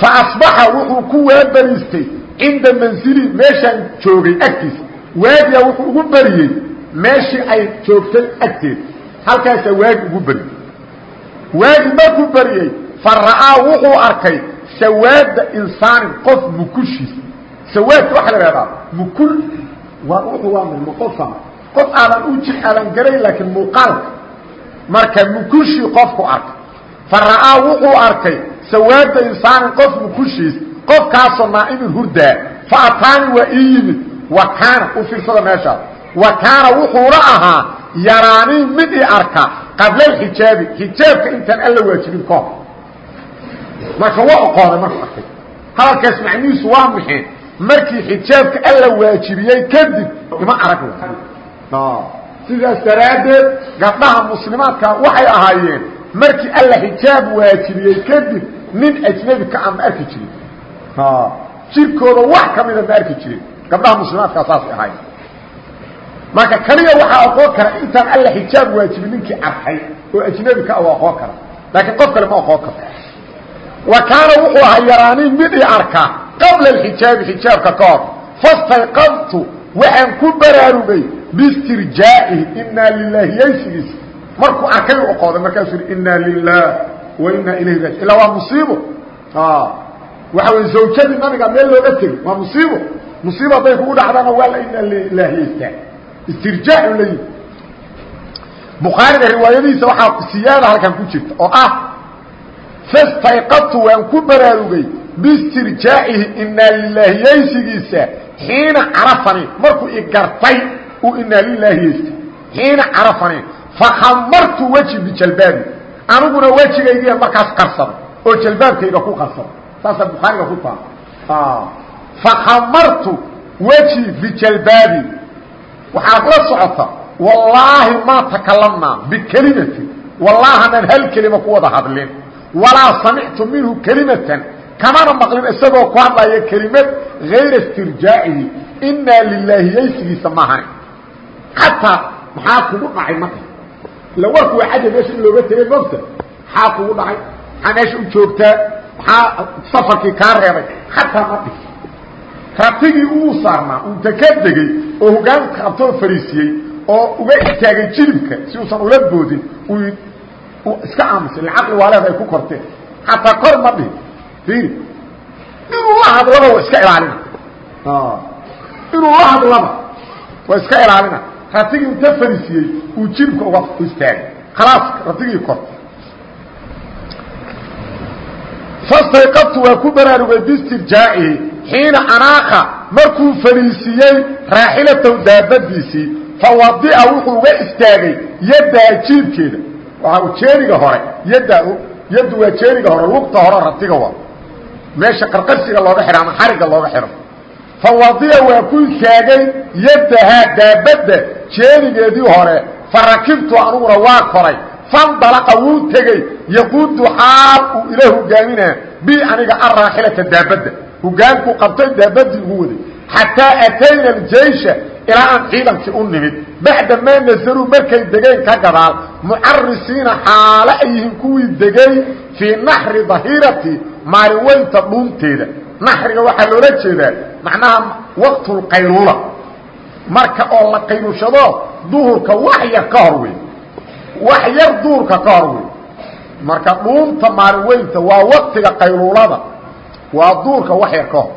Fa asbaxa wuxuu ku waabariistay cinda manzili meeshaan joogay agtiisa. Waagiyaa wuxuu ugu beriyey meeshii ay joogtay agteeda halkaasaa waagi ugu beriyey waagi markuu beriyey fa ra'aa wuxuu arkay sawaada insaanin qof mukushiis. Sawaadka waxaa la ihahdaa mukul waa wuxuu waa milmo qofa qof aadan u jir garayn laakiin muuqaalka marka mukushii qofku arkay. Fa ra'aa wuxuu arkay sawaada insaanin qof mukushiis. Qofkaasoo naa'imin hurdaa fa ataani waa ii yimid. Wa kaana u fiirsada meeshaas wa kaana wuxuuna ahaa yaraanii mid i arka qabla alxijaabi xijaabka intaan alla waajibin ka hor marka waa oqooday markuu arkay. Hadalkaas macnihiisu waa maxay markii xijaabka alla waajibiyey kadib ima arag sidaas daraaddeed gabdhaha muslimaadka waxay ahaayeen markii alla xijaab waajibiyey kadib nin ajnebi ka a ma arki jirin. Jirkooda wax ka mida ma arki jirin. Gabdhaha muslimaadkaa marka kaliya waxaa aqoon kara intaan alla xijaab waajibin ninkii arkay oo ajnebi ka u aqoon kara. Laakiin qof kale ma aqoon karo. Wa wuxuu ahaa yaraanii mid i arka qabla alxijaabi xijaabka ka hor. Fastayqadtu waxaan ku baraarugay biistirjaa'ihi inaa lilaahi yaysigiisa. Markuu arkay u oqooday markaasuu yidhi inaa lilah wa inaa ilayhi raaji illaa waa musiibo. Waxa wey zawjadii nabiga meel looga tegi waa musiibo. Musiibo hadday kugu dhacdana waa la ilaahiyeystaa istirjaac la yimi bukhaariga riwaayadihiisa waxaa siyaada halkan ku jirta oo ah fastayqadtu waan ku baraarugay biistirjaacihi inaa lilaahiyeysigiisa xiina carafani. Markuu i gartay uu inaa lilaahiyeysta xiina carafani. Fakhamartu weji bijalbaabi aniguna wejigaygiia markaas qarsaday oo jalbaabkayga ku qarsaday saasaa bukhaariga ku taal. Fakhamartu weji bijalbaabi waxaad la socota wallaahi maa takalamnaa bikelimatin wallaahanaan hal kelima ku wada hadlin. Walaa samictu minhu kelimatan kamana maqlin isagoo ku hadlaya kelimad hayra istirjaacihi inaa lilaahiyaysigiisa maahane xataa maxaa kugu dhacay marka ila warku waa caja meesha in looga tegay mogta maxaa kugu dhacay? Maxaa meesha u joogtaa? Maxaa safarkii kaa reebay? Xataa ma dhig ratigii uu saarnaa unta ka degey oo hogaanka qabtoo fariisiyey oo uga istaagay jilibka si uusan ula boodin uu iska aamusay lacaqli waaleed ay ku korteen. Xataa kor ma dhihin. Fiiri. Inuu la hadlaba waa iska ilaalina. Inuu la hadlaba waa iska ilaalina. Ratigii inta fariisiyey uu jilibka uga istaagay. Khalaas ratigii kortay fastayqadtu waa ku baraarugay bistirjaacihi xiina anaaka markuu fariisiyey raaxilatahu daabadiisii fawadica wuxuu uga istaagay yaddaa jiibkeeda waa jeeniga hore yadda yaddu waa jeeniga hore lugta hore ratiga waa. Meesha qarqarsiga looga xidho ama xarigga looga xidho. Fawadica waa ku istaagay yaddahaa daabadda jeenigeedii hore farakibtu aniguna waa koray. Fandalaqa wuu tegey. Yaquudu xaal uu ila hogaaminaa bi aniga araaxilata daabadda hogaankuu qabtay daabadii ugu waday xataa atayna aljeysha ilaa aan ciidankii u nimid. Bacda maa nazaluu markay degeen ka gadaal mucarisiina xaalo ay yihiin kuwii degay fii naxri dahirati maalinweynta dhuunteeda. Naxriga waxaa loola jeedaa macnaha waqtulqayluula marka oo la qaylushado duhurka wax yar ka hor wey wax yar duhurka ka hor wey marka dhuunta maalinweynta waa waqtiga qayluulada waa duurka wax yar ka hor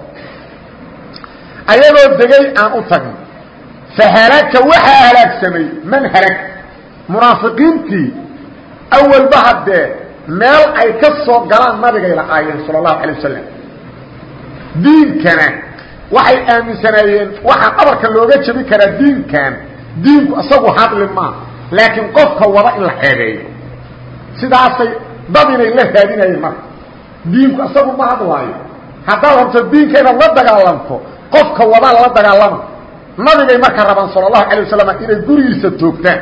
ayagoo degay aan u tagno fahalaka waxaa halaagsamay man halag munaafiqiintii. Awalba haddee meel ay ka soo galaan nabigay lahaayeen sala allahu alay wasalam diinkana waxay aaminsanaayeen waxaa dhabarka looga jebi karaa diinkan. Diinku isagu hadli maa laakiin qofka wada in la xeebeeyo sidaasay dad inay la raadinayeen marka diinku isagu ma hadlaayo. Haddaad rabto diinka inaad la dagaalamto qofka wadaa lala dagaalama. Nabigay marka rabaan sal اlahu alay wasalam inay gurigiisa toogtaan.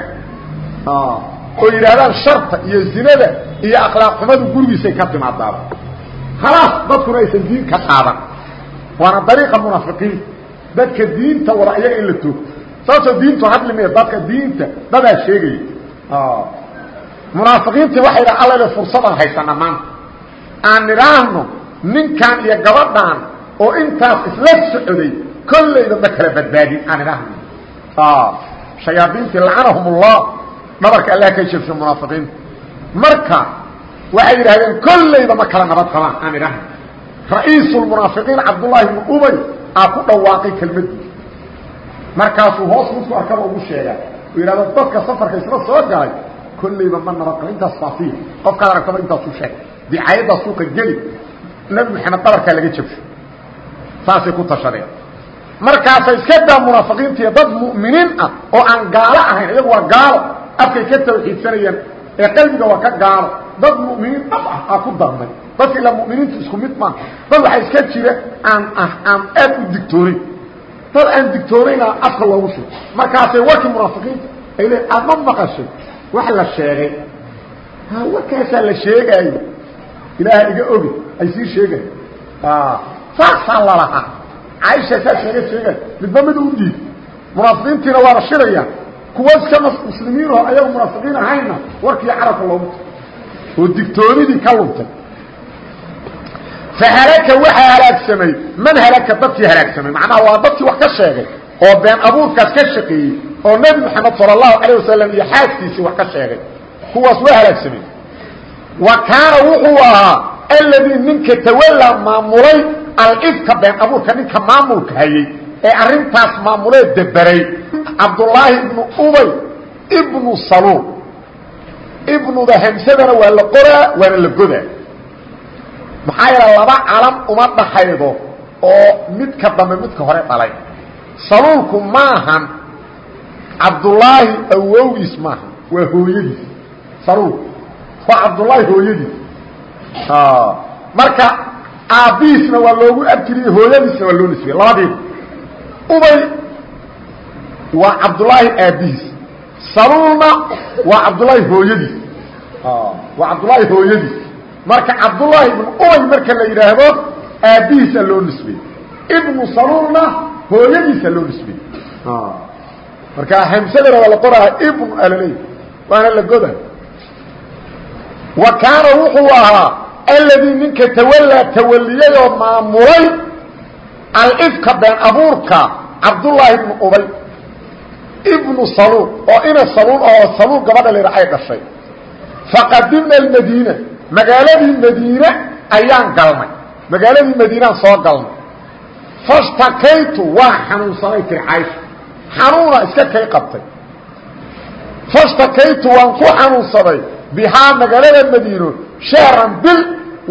Oo yidhaahdaan sharta iyo zinada iyo akhlaaq xumadu gurigiisay ka timaadaaba khalaas dadkuna aysan diin ka qaadan. Waana dariiqa munaafiqiinta dadka diinta wada ayaga in la toogto. Sababtoo diintu hadli maya dadka diinta dadaa sheegaya munaafiqiintii waxay dhaha alla fursadaan haysana maanta aan nidhaahno ninkan iyo gabadhan oo intaas isla socday kollayba ma kala badbaadin aan idhaahno shayaadiintii lacanahum ullah dhabarka allah ka jebsho munaafiqiinta marka waxay yidhahdeen kollayba ma kala nabad qabaan aan idhaahno ra'iisulmunaafiqiin cabdullaahi bnu ubay aa ku dhawaaqay kelmadii markaasuu hoos midku arkaba ugu sheegaa. Uu yidhahdo dadka safarka isla soo galay kollayba ma nabad qaba intaas faafiya qofkaad aragtaba intaasu sheeg dicaayaddaa suuqa geli nebi maxamed dhabarkaa laga jebsho saasay ku tashadeen markaasay iska daa munaafiqiintiiyo dad mu'miniin ah oo aan gaalo ahayn iyagu waa gaalo afkay ka tawxiidsanayeen ee qalbiga waa ka gaalo dad mu'miniin dhab ah aa ku darmay dadka ilaa mu'miniintu isku mid maaha dad waxaa iska jira aan ah aan aad u digtoonayn dad aan digtoonayna afka loogu shugo markaasay ilaaha iga ogi ay sii sheegayo saasaa lalahaa caaisha saas naga sheegay. Midba mid u dhiib munaafiqiintiina waa la shidaya kuwa iska muslimiinoo ayagu munaafiqiin ahayna warkii carabka loogu oo digtoonidii ka luntay. Fahalaka waxaa halaagsamay man halaka dadkii halaagsamay macnaha waa dadkii wax ka sheegay oo been abuurkaas ka shaqeeyey oo nebi moxamed sala allahu calayh wasalam iyo xaaskiisii wax ka sheegay. Kuwaas waa halaagsamay wa kaana wuxuu ahaa alladii ninka tawallaa maamulay alifka been abuurka ninka maamulka hayey ee arrintaas maamulee deberay cabdullaahi ibnu ubay ibnu saluul ibnuda hamsadana waa la qoraa waana la godaa. Maxaa yeele laba calam uma dhaxaydo oo midka dambe midka hore dhalay. Saluulku maahan cabdullaahi awowgiis maaha waa hooyadiis. Saluulku waa cabdullaahi hooyadiis marka aabbihiisna waa loogu abtiriyey hooyadiisna waa loo nisbiyey. Labadiiba ubay waa cabdullaahi aabbihiis. Saluulna waa cabdullaahi hooyadiis waa cabdullaahi hooyadiis marka cabdullaahi ibnu ubay marka la yidhaahdo aabbihiisa loo nisbiyey. Ibnu saluulna hooyadiisa loo nisbiyey. Marka hamsadana waa la qoraa ibnu alaleey. Waana la goda wa kaana wuxuu ahaa alladii ninka tawallaa tawaliyay oo maamulay alifka been abuurka cabdullaahi ibnu ubay ibnu saluul oo ina saluul oo saluul gabadha lera ay dhashay. Faqadimna almadiina magaaladii madiine ayaan galnay. Magaaladii madiinaan soo galnay. Fashtakaytu waa xanuunsanay tiri caysha xanuuna iska kay qabtay. Fashtakaytu waan ku xanuunsaday bihaa magaalada madiino shahran bil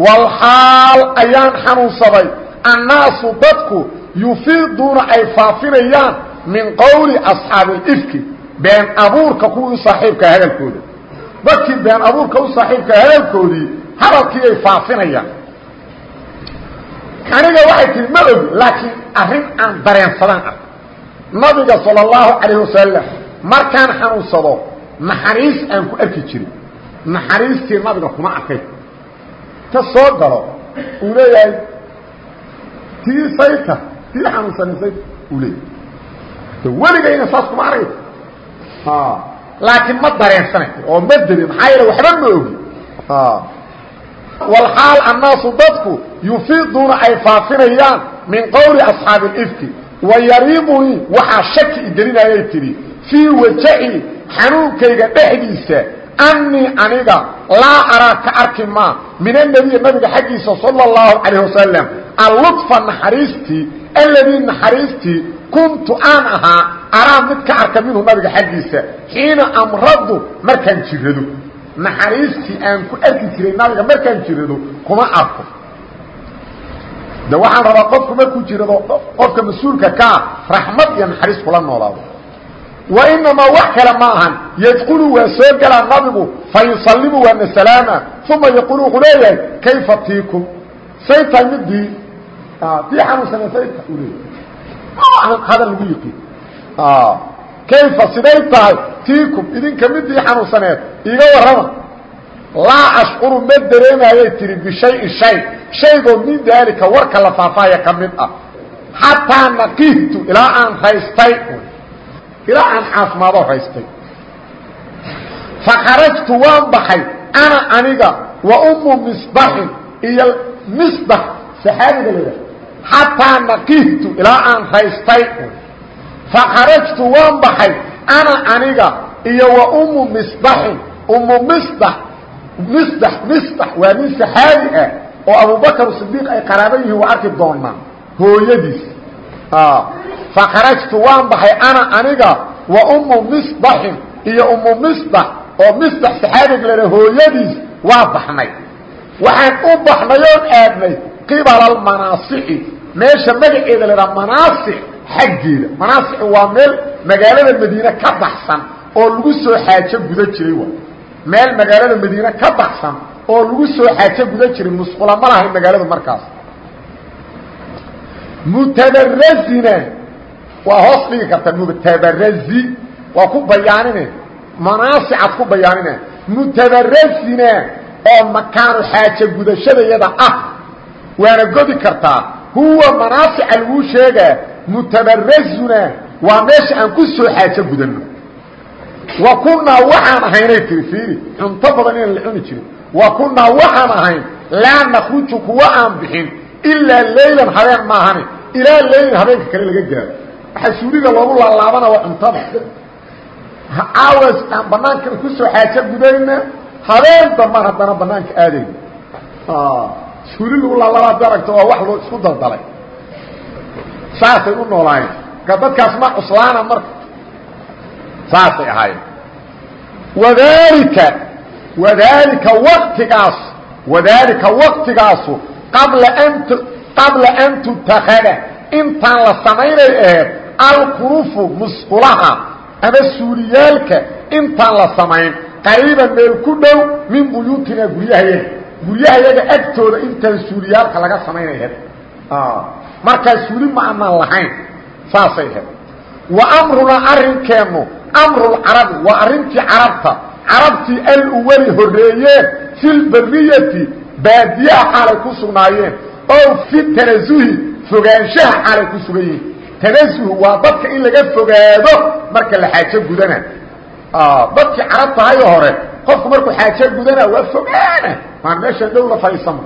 walxaal ayaan xanuunsaday. Annaasu dadku yufiiduuna ay faafinayaan min qowli asxaabi ifki been abuurka kuwii u saaxiibkaa hadalkooda dadkii been abuurka u saaxiibkaa hadalkoodii hadalkii ay faafinayaan. Aniga waxay tihi ma ogi laakiin arrin aan dareensadaan ah. Nabiga sala allahu calayh wasalam markaan xanuunsado naxariis aan ku arki jirin naxariistii nabiga kuma arkay ka soo galo uu leeyahay tii sayta tii xanuunsanin sayta uu leeyahay. Weligayna saas kuma aragay laakiin ma dareensanay oo ma deli maxaa yeele waxba ma ogi. Walxaal annaasu dadku yufiiduuna ay faafinayaan min qowli asxaabi اlifki wayariibunii waxaa shaki igelinayay tidhi fii wajaci xanuunkayga dhexdiisa annii aniga laa araa ka arki maa min annebiyi nabiga xaggiisa sala اllahu calayh wasalam allutfa naxariistii alladii naxariistii kuntu aan ahaa araa mid ka arka minhu nabiga xaggiisa xiina amradu markaan jirado naxariistii aan ku arki jiray nabiga markaan jirado kuma arko de waxaan rabaa qofku markuu jirado qofka mas'uulka kaa raxmad iyo naxariis kula noolaado wa inamaa wax kale ma ahan. Yadkulu waa soo galaa nabigu fa yusalimu waana salaama uma yaqulu wuxuu leeyahay kayfa tiikum say tahay midii tii xanuunsane sayta u leeyahy hadal lagu yiqiin kayfa siday tahay? Tiikum idinka midii xanuunsaneed iiga warrama. Laa ashcuru ma dareemayay tihi bishayin shay. Shaygoo min daalika warka la faahfaahaya ka mid ah. Xataa naqihtu ilaa aan raystay ilaa aan caafimaado raystay fakharajtu waan baxay. Ana aniga wa ummu misbaxin iyo misbax saxaabiga la yidhaha xataa naqihtu ilaa aan raystay fakharajtu waan baxay. Ana aniga iyo wa ummu misbaxin ummu misbax misbax misbax waa nin saxaabi ah oo abubakr sidiiq ay qaraaba yihiin waa arki doonaa hooyadiis fakharajtu waan baxay ana aniga wa ummu misbaxin iyo ummu misbax oo misbax saxaabiga lena hooyadiis waa baxnay waxaan u baxnay oon aadnay qibala almanaasici meesha magaceeda la idhaha manaasic xaggeeda manaasic waa meel magaalada madiine ka baxsan oo lagu soo xaajo guda jiray wa meel magaalada madiine ka baxsan oo lagu soo xaajo guda jiray musqula ma lahayn magaaladu markaas mutabarazina waa hoos dhigi karta mutabarazi waa ku bayaanine manaasicad ku bayaanine mutabarazina oo makaanu xaajo gudashadayada ah waana godi kartaa huwa manaasica laguu sheegaa mutabarazuna waa meesha aan ku soo xaajo gudanno wa kunaa waxaan ahaynay tiri fiiri cunto badan inaan la cuni laa nakruju kuwa aan bixin ilaa leylan habeen maahani. Ilaa leylin habeenka kale laga gaaro. Waxaa suuliga loogu laalaabana waa cuntada. Caawas aan banaanka ku soo xaajo gudayna habeen dambaan haddana banaanka aadayna suuli lagu laalabaa daragto waa wax loo isku daldalay. Saasay u noolaayeen marka dadkaas ma cuslaana marka. Saasay ahaayeen. Wadaalika wadaalika waqtigaas wadaalika waqtigaasu qabla an tutakada intaan la samaynay aheed alqurufu musqulaha ama suuliyaalka intaan la samayn qariiban meel ku dhow min buyuutina guryahayaga guryahayaga agtooda intaan suuliyaalka laga samaynay aheed markaa suuli ma anaan lahayn saasay aheed wa amrunaa arrinkeennu amrulcarabi waa arrintii carabta carabtii aluwali horreeyeen fi lbariyati baadiyaha xaalay ku sugnaayeen oo fi tanasuhi fogaanshaha xaalay ku sugan tanasuh waa dadka in laga fogaado marka la xaajo gudana. Dadkii carab tahayo hore qofku markuu xaajo gudana waa fogaana. Maa meeshan dhow la fadhiisama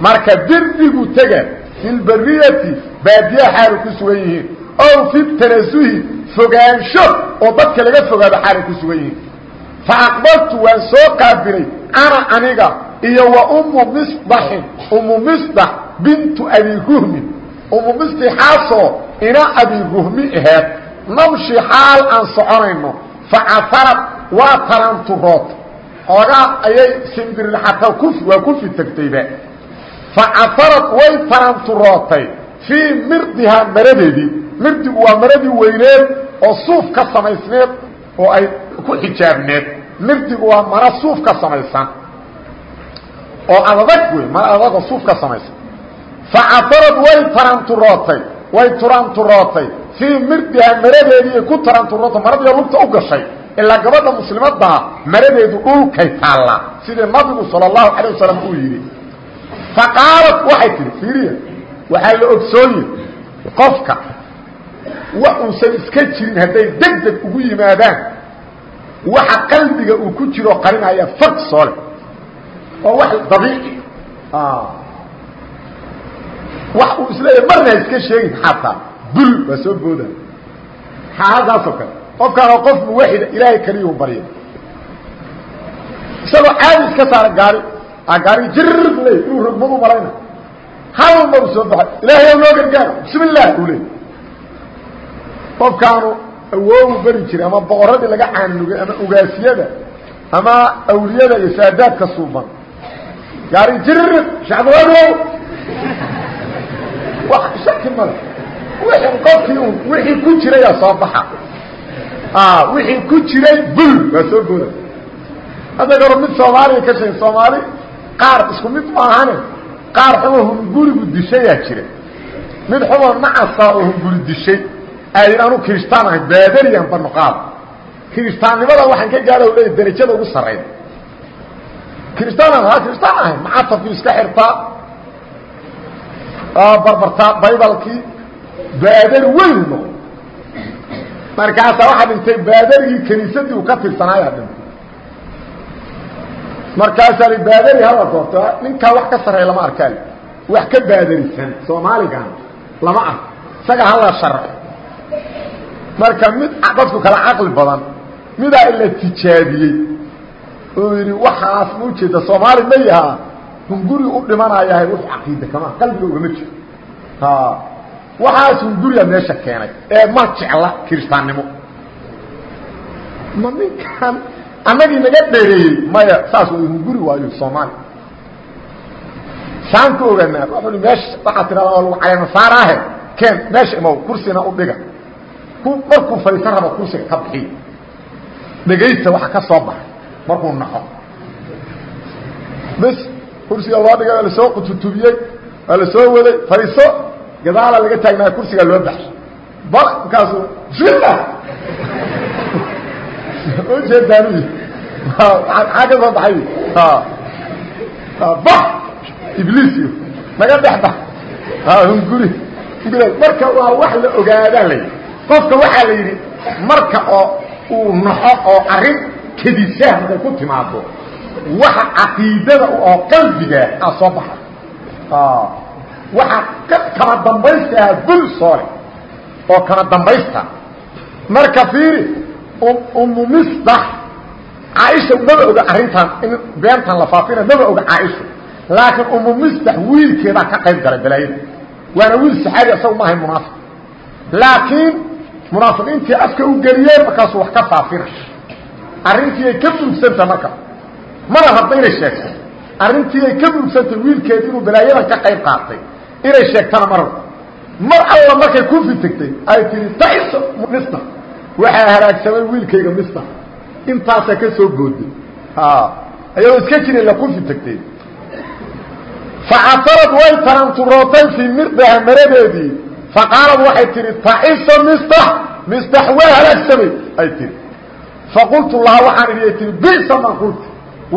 marka birdigu tega fi lbariyati baadiyaha xaalay ku sugan yihiin. O fi tanasuhi fogaansho oo dadka laga fogaado xaalay ku sugan yihiin. Faaqbaltu waan soo qaabilay ana iyo wa ummu misdaxin ummu misdax bintu abi ruhmin ummu misdaxaasoo ina abi ruhmi aheed. Namshi xaal aan soconayno facatarad waa taranturood xoogaa ayay simbirlaxata kuf waa kufi tagtayba facatarad way taranturootay fii mirdihaa maradeedii mirdigu waa maradii weyneed oo suuf ka samaysneed oo ay ku xijaabneed. Mirdigu waa maro suuf ka samaysan oo adadag wey mar adagoo suuf ka samaysa facatarad way taranturootay way turanturootay. Fii mirdiha maradeediiy ku taranturootay maradiioo lugta u gashay. Ilaa gabadha muslimadaa ah, maradeedu dhulkay taallaa sidii nabigu sal allahu calayه wasalam uu yidhi? Faqaalad waxay tihi fiiriya waxaa la ogsoonye qofka wax uusan iska jirin hadday deg deg ugu yimaadaan waxa qalbiga uu ku jiro qarinaya farg soole oo wax dabiici. Wax uu is leeyahay marna iska sheegin xataa bul waa soo booda. Xaaladaasoo kale. Qofkaana qof muwaxida ilaahay keliyu barya isagoo caadi iska saara gaari gaari jirr ley inuu rogmadu malayna hal maru soo baxay. Ilaahay ow noo gargaar bismi illah uu leey. Qofkaanu awoowu beri jiray ama boqoradii laga caanlugay ama ugaasiyada ama awliyada iyo saadaadka suuban gaari jirr shacbado wax shaki male wixii qofkii un wixii ku jirayaa soo baxa. Wixii ku jiray bul waa soo booda hadda garo mid soomaaliya ka sheeg soomaali qaar isku mid maahane qaar xumo hungurigu dishayaa jira. Mid xumo nacasa oo hunguri dishay. Aydin anu kiristaan ahay baadariyan banuqaad kiristaannimada waxaan ka gaadha leey darajada ugu sarrayn kiristaan ha kiristaan ahay. Macatafkii iska xirtaa barbartaa baybalkii baadari weyn noqo markaasaa waxaa dhintay baadarigii kiniisadii uu ka tirsanaayaa dhintay. Markaasaa li baadari hala doorto ninkaa wax ka sarreeya lama arkaa wax ka baadarisan soomaaligan lama arko. Isaga hala sharxo marka mid dadku kala caqli badan. Midaa ila tijaabiyey oo yidhi waxaas ma ujeeda soomaali ma yahaa hunguri u dhimanayahay wuxuu caqiida kama qalbiga ugama jiro. Waxaas hunguriya meesha keenay ee ma jecla kiristaannimo. Ma ninkan annagii naga dheereeyey maya saas way hunguri waayo soomaali. Saan ka ogaanaa wuxuu meesha waxaad tidhahdaa lagu caleema saaraahe keen meesha imow kursina u dhiga. Markuu fadhiisan rabo kursiga ka bixiy dhegaysta waxa ka soo baxay markuu naxo. Bs kursiga loo dhigay waa la soo qututubiyey waa la soo waday fadhiiso gadaala laga taagnaayo kursigaa loo baxshay bal markaasuu bismillah *laughs* ujeedaan maxaa ka soo baxay. Bax! Ibliis iyo naga dhex bax. Hunguri. Hunguri marka waa wax la ogaadaa la qofka waxaa la yidhi marka oo uu naxo oo arrin kedisaah markay ku timaado waxa caqiidada oo qalbiga a soo baxa. Waxa kama dambaysta aha bul soole oo kama dambaysta. Marka fiiri umu misdax caaisha maba oga arrintan in beentan la faafina maba oga caaisha laakiin umu mistax wiilkeedaa ka qayb galay balaayada waana wiil saxaabi asagu maahay munaafiq laakiin munaafiqiintii afka u geliyeen markaasuu wax ka faafina arrintii ay ka bugsanta marka. Mana rabta inay sheegto arrintii ay ka bugsantay wiilkeed inuu balaayadan ka qayb qaatay. Inay sheegtana mar mar alla markay ku fitegtay ay tihi taiso mista waxaa halaagsamay wiilkayga mista intaasaa ka soo booday ayadoo iska jira la ku fitegtay facatarad way taranturootay fii mirdaha maradeedii. Faqaalad waxay tihi taiso mistax mistax waa halaagsamay ay tihi faqultu laha waxaan idhi tii bisa ma qulti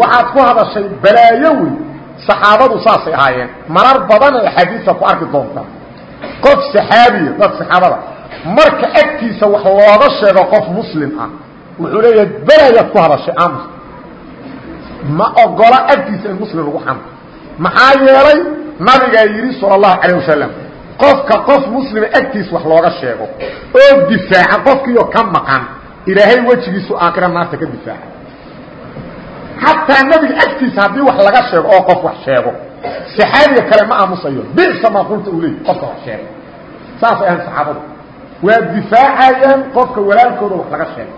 waxaad ku hadashay balaayo wey saxaabadu saasay ahaayeen marar badan ee axaadiisa ku arki doontaa qof saxaabiya dad saxaabada marka agtiisa wax looga sheego qof muslim ah wuxuu leeyahay belayaad ku hadashay amus ma ogola agtiisa in muslim lagu xamo maxaa yeelay nabigaa yidhi sala allahu calayh wasalam qofka qof muslima agtiisa wax looga sheego oo difaaca qofkiioo ka maqan ilaahay wejigiisu aakhira naarta ka difaaca. Xataa nebiga agtiisa haddii wax laga sheego oo qof wax sheego. Saxaabiga kale ma aamusayo. Bisa maa qulta u leey qofka wax sheego saasay ahayn saxaabadu. Waa difaacayaan qofka walaalkooda wax laga sheego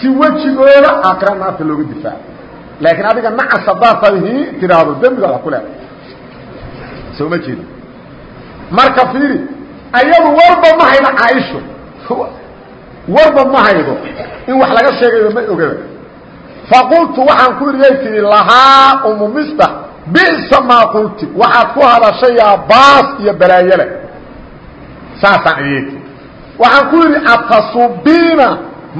si wejigooda aakhira naarta looga difaaco. Laakiin adiga nacas haddaad hi tidhaahdo dembiga wax ku leeday soo ma jeeda marka fiiri ayadu warba ma hayno caaisho warba ma haydo. In wax laga sheegayo ma ogaba faqultu waxaan ku iriyay tihi lahaa umu mistax bisa maa qulti. Waxaad ku hadashayaa baas iyo balaayole saasaan idiyay tii waxaan ku idhi atasubiina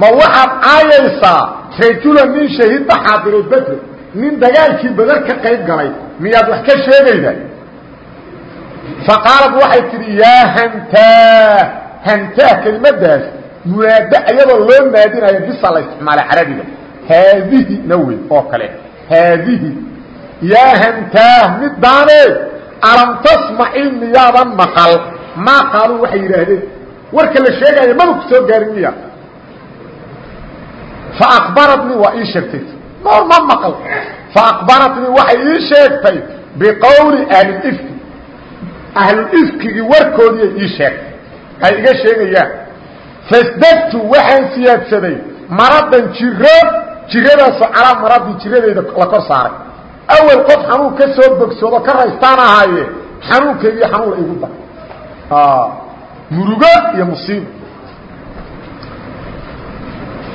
ma waxaad caayaysaa? Rajula nin shahida xaadiro bedre nin dagaalkii badar ka qayb galay. Miyaad wax ka sheegayda faqaalad waxay tidhi yaa hantaa hantaa kelimadaas munaada ayadoo loo naadinayo bisa la isticmaala carabiga haadihi na wey oo kale. Haadihi. Yaa hantaah middaane alam tasmaci miyaadan maqal. Maa qaaluu waxay yidhaahdeen warka la sheegaayo maba ku soo gaarin miya. Faakbaratnii waa ii sheegtay. Noor ma maqal. Faakbaratnii waxay ii sheegtay biqowli ahlilifki ahlulifkigii warkoodiiay ii sheegtay. Ay iga sheegayaan fasdadtu waxaan siyaadsaday maradan jiro jiradaasoo calaa maradii jiradayda la kor saaray. Awel qof xanuun ka soo bogsoodo ka raystaan ahaaye xanuunkaygiiyo xanuun igu dar murugo iyo musiibo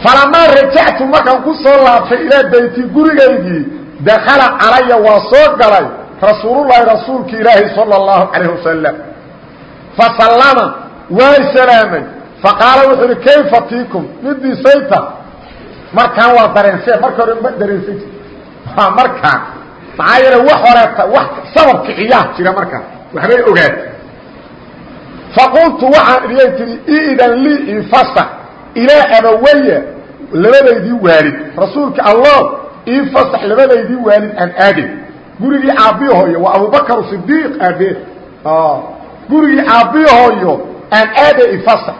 falamaa rajactu markaan ku soo laabtay ilaa bayti gurigaygii dakala calaya waa soo galay rasuulullaahi rasuulki ilaahi sala اllahu calayh wasalam fasallama waa salaamay faqaala wuxuu uhi kayfa tiikum midii sayta. Markaan waa dareensee marka hore ma dareensan jir. Markaan. Maxaa yeele wax horeeta wax sabab kiciyaa jira markaan. Waxbay ogaatay. Faqultu waxaan idiyay tihi idan lii ifasax ilaa abawaya labadaydii waalid. Rasuulka allah ii fasax labadaydii waalid aan aadin. Gurigii aabbiyahoyo waa abubakar sidiiq aabee gurigii aabbiyahoyo aan aada ifasax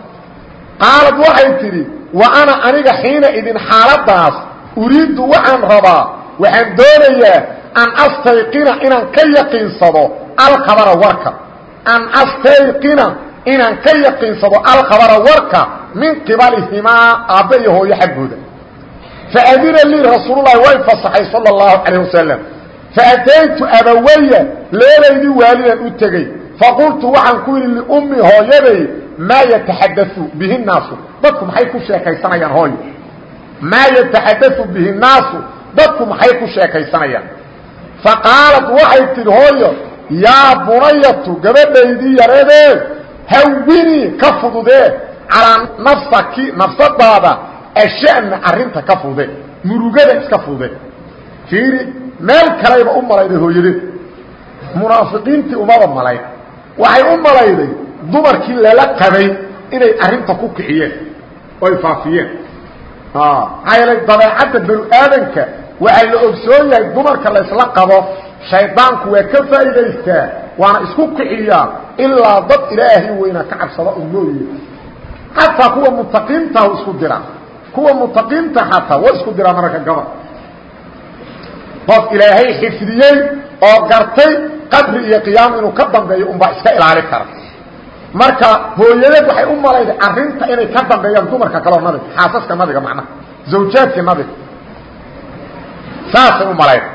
qaalad waxay tidhi wa ana aniga xiina idin xaaladaas uriiddu waxaan rabaa waxaan doonayaa an astayqina inaan ka yaqiinsado alkhabara warka. An astayqina inaan ka yaqiinsado alkhabara warka min qibalihimaa aabbe iyo hooyo xaggooda. Faadina lii rasuululahi way fasaxay sala اllahu calayh wasalam faataytu abawaya labadaydii waalidan u tegey. Faqultu waxaan ku yidhi liummi hooyaday maa yataxadau bihi naasu dadku maxay ku sheekaysanayaan hooyo maa yataxadau bihi naasu dadku maxay ku sheekaysanayaan faqaalat waxay tidhi hooyo yaa bunayatu gabadhaydii yareedee hawinii ka fududee calaa nafsaki nafsadaada asha'na arrinta ka fudude murugada iska fudude fiiri meel kalayba u malayday hooyadeed munaafiqiintii umaba malayn waxay u malayday dumarkii lala qabay inay arrinta ku kiciyeen oo ay faafiyeen maxaa yeelay dabeecadda banu aadanka waxaa la ogsoon yahay dumarka la isla qabo shaydaanku waa ka faa'iidaystaa waana isku kiciyaa ilaa dad ilaahay weynaa ka cabsada u mooye xataa kuwa mutaqiintahu isku dira kuwa mutaqiinta xataa wa isku diraa mararka gabal qof ilaahay xifdiyey oo gartay qabri iyo qiyaamo inuu ka dambeeyo unbaa iska ilaali kara marka hooyadeed waxay u malayday arrinta inay ka dambeeyaan dumarka kaleo nabiga xaasaska nabiga macnaha zawjaadkii nabiga. Saasay u malayda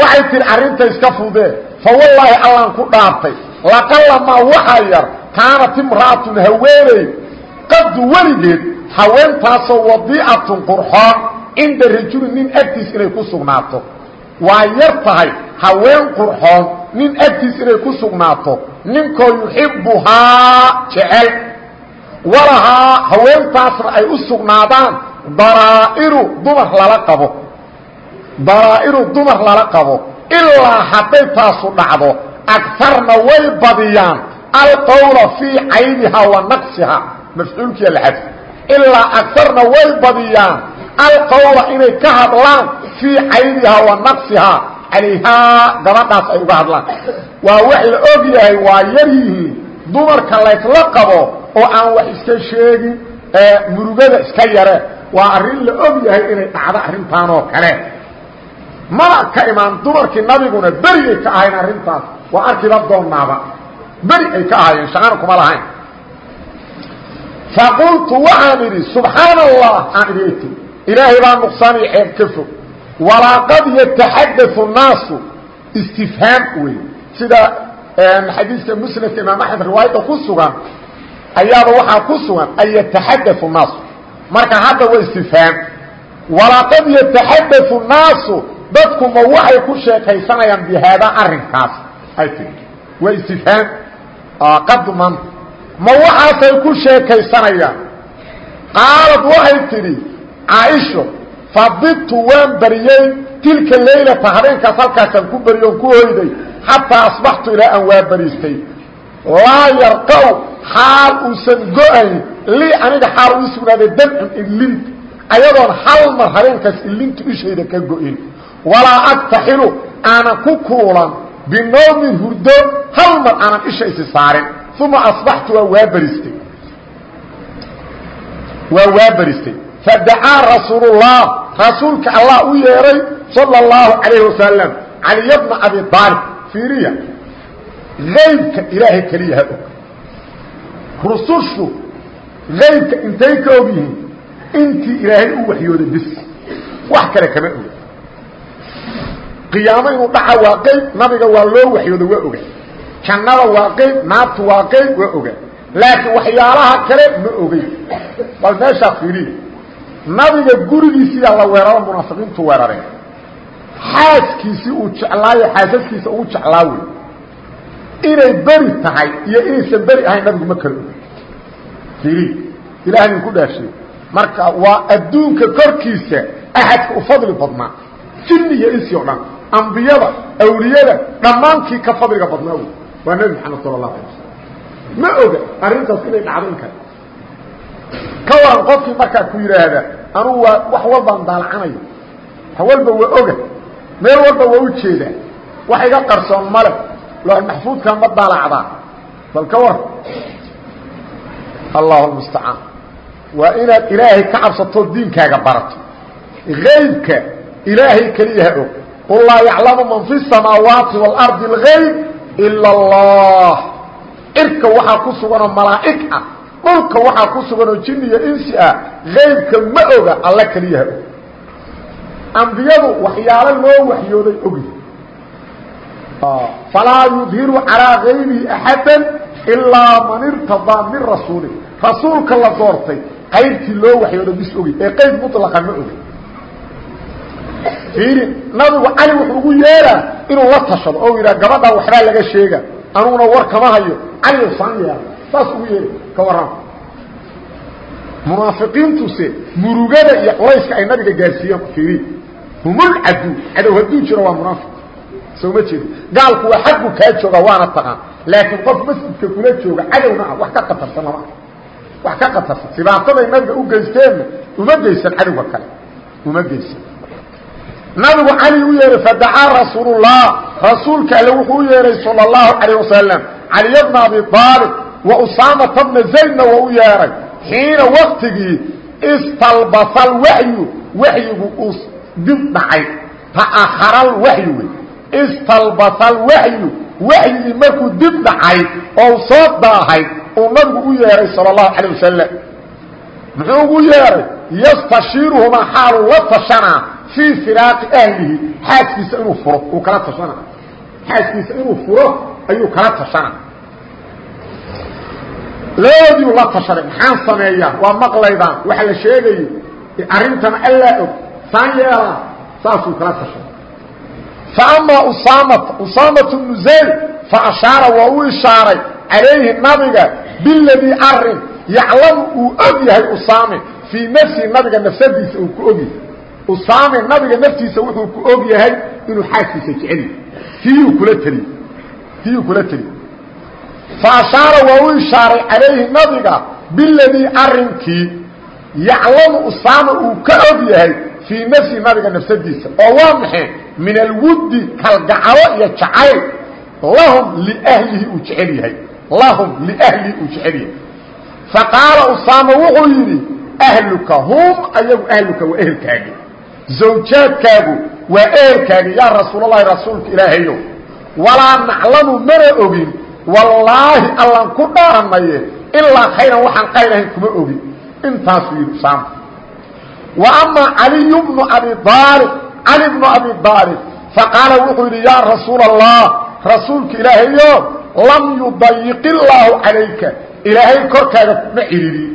waxay tihi arrinta iska fudee fa wallaahi allaan ku dhaartay. Laqalamaa waxaa yar kaanat imra'atun haweeney qadu weligeed haweentaasoo wadiicatun qurxoon cinda rajuli nin agtiis inay ku sugnaato waa yar tahay haween qurxoon nin agtiis inay ku sugnaato ninkoo yuxibbuhaa jecel. Walahaa haweentaasna ay u sugnaadaan daraa'iru dumar lala qabo. Daraa'iru dumar lala qabo. Ilaa hadday taasu dhacdo agarna way badiyaan. Alqowla fii caynihaa wa naqsihaa mafcuulkiia la way badiyaan alqowla inay ka hadlaan fii caynihaa wa naqsihaa calayhaa gabadhaas ay uga hadlaan. Waa wax la og yahay waa yar yihiin dumarka laysla qabo oo aan wax iska sheegin murugada iska yare waa arrin la og yahay inay dhacdo arrintaan oo kale. Mana ka imaan dumarkii nabiguna berigay ka ahayn arrintaas? Waa arkiba doonaaba beri ay ka ahaayeen shaqana kuma lahayn. Faqultu waxaan idhi subxaana allah aan idhi ilaahay baa nuqsaaniyo ceeb ka fog. Walaaqad yataxadau naasu istifhaam wey sida xadiiska musnadka imaam axmed riwaayadda ku sugan ayaaba waxaa ku sugan an yataxadau naasu marka hadda waa istifhaam. Walaaqad yataxadau naasu dadku ma waxay ku sheekaysanayaan bi haadaa arrinkaas. Ay tii waa istifhaam qadman ma waxaasay ku sheekaysanayaan? Qaalad waxay tidhi caaisho fabidtu waan baryey tilka laylata habeenkaas halkaasaan ku baryo on ku hoyday xataa asbaxtu ilaa aan waa bariistay. Laa yarqaw xaal uusan go'ayn. Lii aniga xaal uu sugnaaday damcun ilint. Ayadoon hal mar habeenkaas ilinta ishayda ka go-in. Walaa agtaxilu aanan ku kuulan. Binoomin hurdo hal mar aanan isha isi saarin. Uma asbaxtu waa waa baristay fadacaa rasuulullah rasuulka allah u yeehay sala اllahu calayhi wasalam caliya bna abi aalib fiiriya aybka ilaahay keliya ha og rusushu aybka intay ka og yihiin intii ilaahay u waxyooday bis wax kale kama oga qiyaamo inuu dhaca waa qayb nabiga waa loo waxyooda waa oga jannada waa qayb naartu waa qayb waa oga laakiin waxyaalaha kale ma ogey bal meeshaa fiiriya nabiga gurigiisiyaa la weeraro munaafiqiintu weerareen. Xaaskiisii uu jeclaayo xaasaskiisa ugu jeclaa wey inay beri tahay iyo inaysan beri ahayn nabigu ma kala og fiiriya ilaah idinku dhaashiye marka waa adduunka korkiisa axadka u fadli badnaa jinni iyo insi o dhan ambiyada awliyada dhammaankii ka fadliga badnaa wey waa nebi maxamed sala اlahu alay waslm ma oga arrintaas inay dhacdo in kale ka waran qofkii markaa ku yidhaahda anugu waa wax walbaan daalacanayo wax walba waa oga. Meel walba waa u jeedaa wax iga qarsoon male loox maxfuudkaa ma daalacdaa. Bal ka war allahu mustacaan waa inaad ilaahay ka cabsato diinkaaga barato. Aybka ilaahay keliyaha og. Qul laa yaclamu man fi samaawaati waalardi اlgayb ila allah. Cirka waxaa ku suganoo malaa'ig ah dhulka waxaa ku suganoo jin iyo insi ah gaybka ma oga alla keliyaha og ambiyadu waxyaalo loo waxyooday ogyi falaa yudhiru calىa gaybihi axada ilaa man irtadaa min rasuuli. Rasuulka la doortay qaybtii loo waxyoodo bis ogy ee qayb muطlaqa ma oga fiiri nabigu cali wuxuu ugu yeeraa inuu la tashado oo yidhaha gabadhaa waxbaa laga sheega anuguna war kama hayo. Cali saan yeela saas ugu yeeri ka warrama munaafiqiintuse murugada iyo culayska ay nabiga gaarsiiyeen fiiri humulcadu cadow hadduu jiro waa munaafiq soo ma jeedo gaalku waa xaggu kaa jooga waana taqaan. Laakiin qof masjidka kula jooga cadowna ah wax ka qatarsan lama wax ka qatarsan. Sibaataday nabiga u geysteenna uma geysan cadowga kale. Uma geysan. Nabigu cali u yeehay fadacaa rasuulullah. Rasuulka alle wuxuu u yeehay sala اllahu calayh wasalam caliya bna abi aalib wa usaamata bna zaydna waa u yeehay xiina waktigii istalbasa alwaxyu waxyigu uu dib dhacay ta'aharal waxyu wey istalbasa alwaxyu waxyigii markuu dib dhacay oo soo daahay uu nabigu u yeehay sal اlahu calيه wasalam muxuu ugu yeehay yastashiiruhumaa xaaluu la tashanaa fii firaaqi ahlihi xaaskiisa inuu furo uu kala tashana xaaskiisa inuu furo ayuu kala tashana labadoodiiu la tashaday maxaan sameeyaa? Waa maqlaydaan. Waxa la sheegayo arrintana allaa og. Saan yeelaa saasuu kala tashaday fa amaa usaamata usaamatu bnu zayd fa ashaara waa u ishaaray calayhi nabiga biladii arrin yaclamu uu og yahay usaame fii nafsihi nabiga nafsadiisa uu ku og yahay usaame nabiga naftiisa wuxuu ku og yahay inuu xaaskiisa jeceliy tiyuu kula teliy tiyuu kula teliy faashaara waa u ishaaray calayhi nabiga biladii arinkii yaclamu usaama uu ka og yahay fii nafsi nabiga nafsadiisa oo waa maxay? Min alwuddi kalgacalo iyo jacayl. Lahum liahlihi uu jecel yahay. Lahum liahlihi uu jecel yahay. Faqaala usaama wuxuu yidhi ahluka hum ayagu ahluka waa ehelkaagi. Zawjaadkaagu waa ehelkaagi yaa rasuulalahi rasuulka ilaahayow walaa naclamu mana ogin wallaahi allaan ku dhaaranaye ilaa khayran waxaan qayr ahayn kuma ogi. Intaasuu yidhi usaama wa amaa caliyu bnu abi aalib cali bnu abi aalib faqaala wuxuu yidhi yaa allah rasuulka ilaahayo lam yudayiq illaahu calayka. Ilaahay korkaaga kuma cidhiiriyin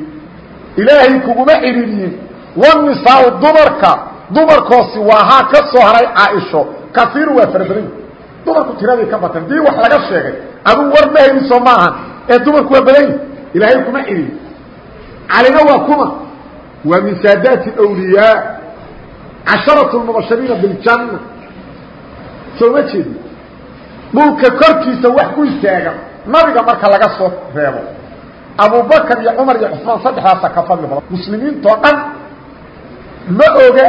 ilaahay kuguma cidhiiriyin wanisaau dumarka dumarkoosi waa haa ka soo haray caaisho. Kaiiru waa farabadany dumarku tiradii ka batan dii wax laga sheegay. Aduu war ma hayniso maaha. Ee dumarku waa badan yihi ilaahay kuma celin calina waa kuma. Waa min saadaati awliyaa casharatu lmubashiriina biljanna soo ma jeedi? Dhulka korkiisa wax ku istaaga. Nabiga marka laga soo reebo abubakar iyo cumar iyo cusmaan saddexdaasa ka fadli badan. Muslimiintoo dhan ma oga.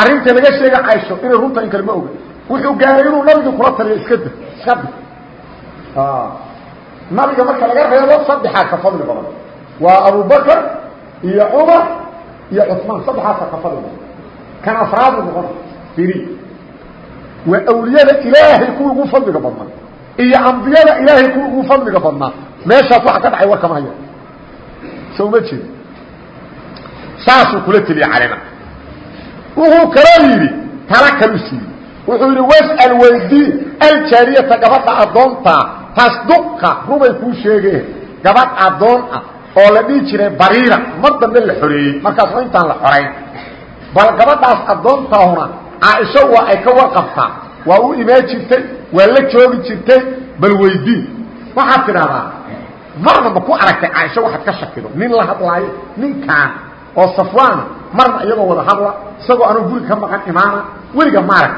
Arrinta laga sheega caysho inay runta in kale ma oga wuxuu gaaray inuu nabiga kula taliyo iska d iska di nabiga marka laga reebo saddexaa ka fadli badan. Waa abubakr iyo cumar iyo cusmaan saddexaasa ka fadli badan. Kan afraadu noqon. Iri waa awliyada ilaahay kuwii ugu fadliga badnaa. Iyo ambiyada ilaahay kuwii ugu fadliga badnaa. Meeshaas waxa ka dhacay war kama haya soo ma jeed saasuu kula teliye calina wuxuu kaloo yidhi tala kalu siiyey wuxuu yidhi was'al weydii aljaariyata gabadha addoontaa tasduqa rubay kuu sheegeen. Gabadh addoon ah oo la dhihi jiray bariira mar dambe la xoreeyey. Markaasna intaan la xorayn bal gabadhaas addoontaahuna caaisho waa ay ka warqabtaa waa u imaan jirtay waa la joogi jirtay bal weydii waxaad tidhahdaa marna ma ku aragtay caaisho waxaad ka shakido. Nin la hadlaayo ninkaan oo safwaana marna iyagoo wada hadla isagoo anuu guriga ka maqan imaana weliga maarag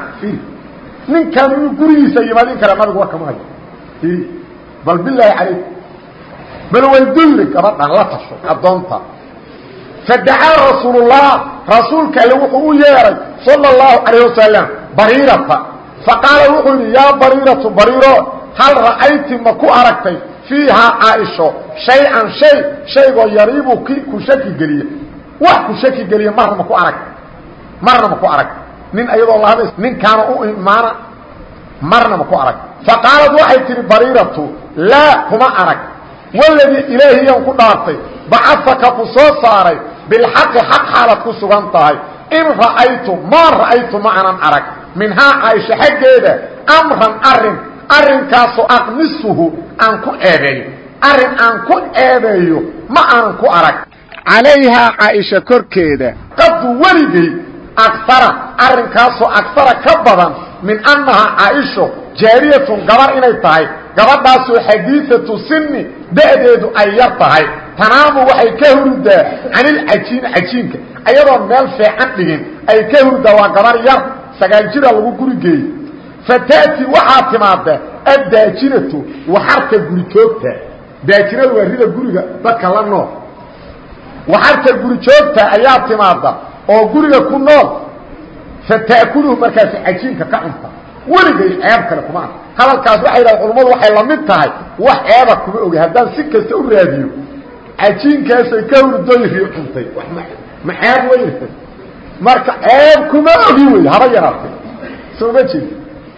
ninkaan inuu gurigiisa yimaad in kale nabigu warkama hayo. Bal bilaahi calayk bal wayduyri gabadhan la tasho addoonta. Fadacaa rasuulullah rasuulka alle wuxuu u yeeray sala اllahu calayh wasalam bariirata faqaala wuxuu yidhi yaa bariiratu bariiro hal ra'ayti ma ku aragtay? Fiihaa caaisho shay-an shay shaygoo yariibu ki ku shaki geliya wax ku shaki geliya marna ma ku arag. Marna ma ku arag. Nin ayadoo lahada ninkaana u imaana marna ma ku arag. Faqaalad waxay tihi bariiratu laa kuma arag. Waladii ilaahiyaan ku dhaartay bacafaka ku soo saaray bilxaqi xaq xaalad ku sugan tahay. In ra'aytu maa ra'aytu ma anan arag. Minhaa caaisha xaggeeda amran arrin arrinkaasoo aqmisuhu aan ku eebeeyo arrin aan ku eebeeyo ma aanan ku arag calayhaa caaisha korkeeda qadu weligay agara arrinkaasoo agara ka badan min annahaa caaisho jaariyatun gabar inay tahay. Gabadhaasoo xadiiatu sinni da'deedu ay yar tahay. Tanaamu waxay ka hurdaa canilcajiin cajiinka ayadoon meel fiican dhigin. Ay ka hurdaa waa gabar yar sagaal jira lagu guri geeyey. Fata'ti waxaa timaada addaajinatu waxarta gurijoogta daajinadu waa rida guriga dadka la nool waxarta gurijoogta ayaa timaada oo guriga ku nool. Fata'kuluhu markaasi cajiinka ka cunta. Weligay ceeb kale kuma ark hadalkaas waxay yidhaha culummadu waxay la mid tahay wax ceeba kuma ogi. Haddaan si kasta u raadiyo cajiinkaasay ka hurdoy rii cuntay. Ma ceeb wey marka ceeb kuma ogi wey haba yaraatay soo ma jeed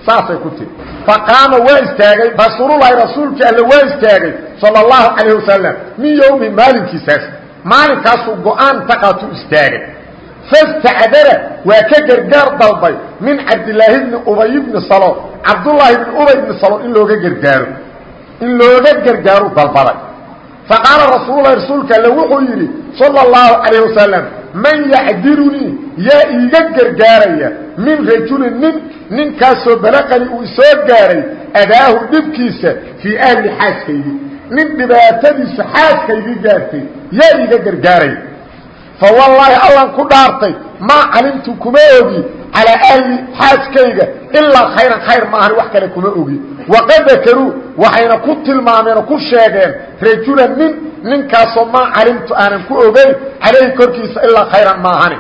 saasay ku tiri. Faqaama waa istaagay. Rasuululahi rasuulkii alle waa istaagay sal اlahu calayh wasalam min yowmi maalinkiisaas maalinkaasuu go'aan taqaatu istaagay fastacdara waa ka gargaar dalbay min cabdilaahi bni ubay bni salo cabdullaahi bni ubay bni salo in looga gargaaro in looga gargaaru dalbaday faqaala rasuululahi rasuulka alle wuxuu yidhi sal اlahu calayh wasalam man yacdirunii yaa iiga gargaaraya min rajulin nin ninkaasoo balaqani uu isoo gaaray adaahu dhibkiisa fii ahli xaaskaygii nin dhibaatadiisu xaaskaygii gaartay yaa iiga gargaaraya fa wallaahi allan ku dhaartay maa calimtu kuma ogi calaa ahli xaaskayga ilaa khayran khayr maahan wax kale kuma ogi. Waqad dakaruu waxayna ku tilmaameen oo ku sheegeen rajulan nin ninkaasoo maa calimtu aanan ku ogeyn calayhi korkiisa ilaa khayran maahani.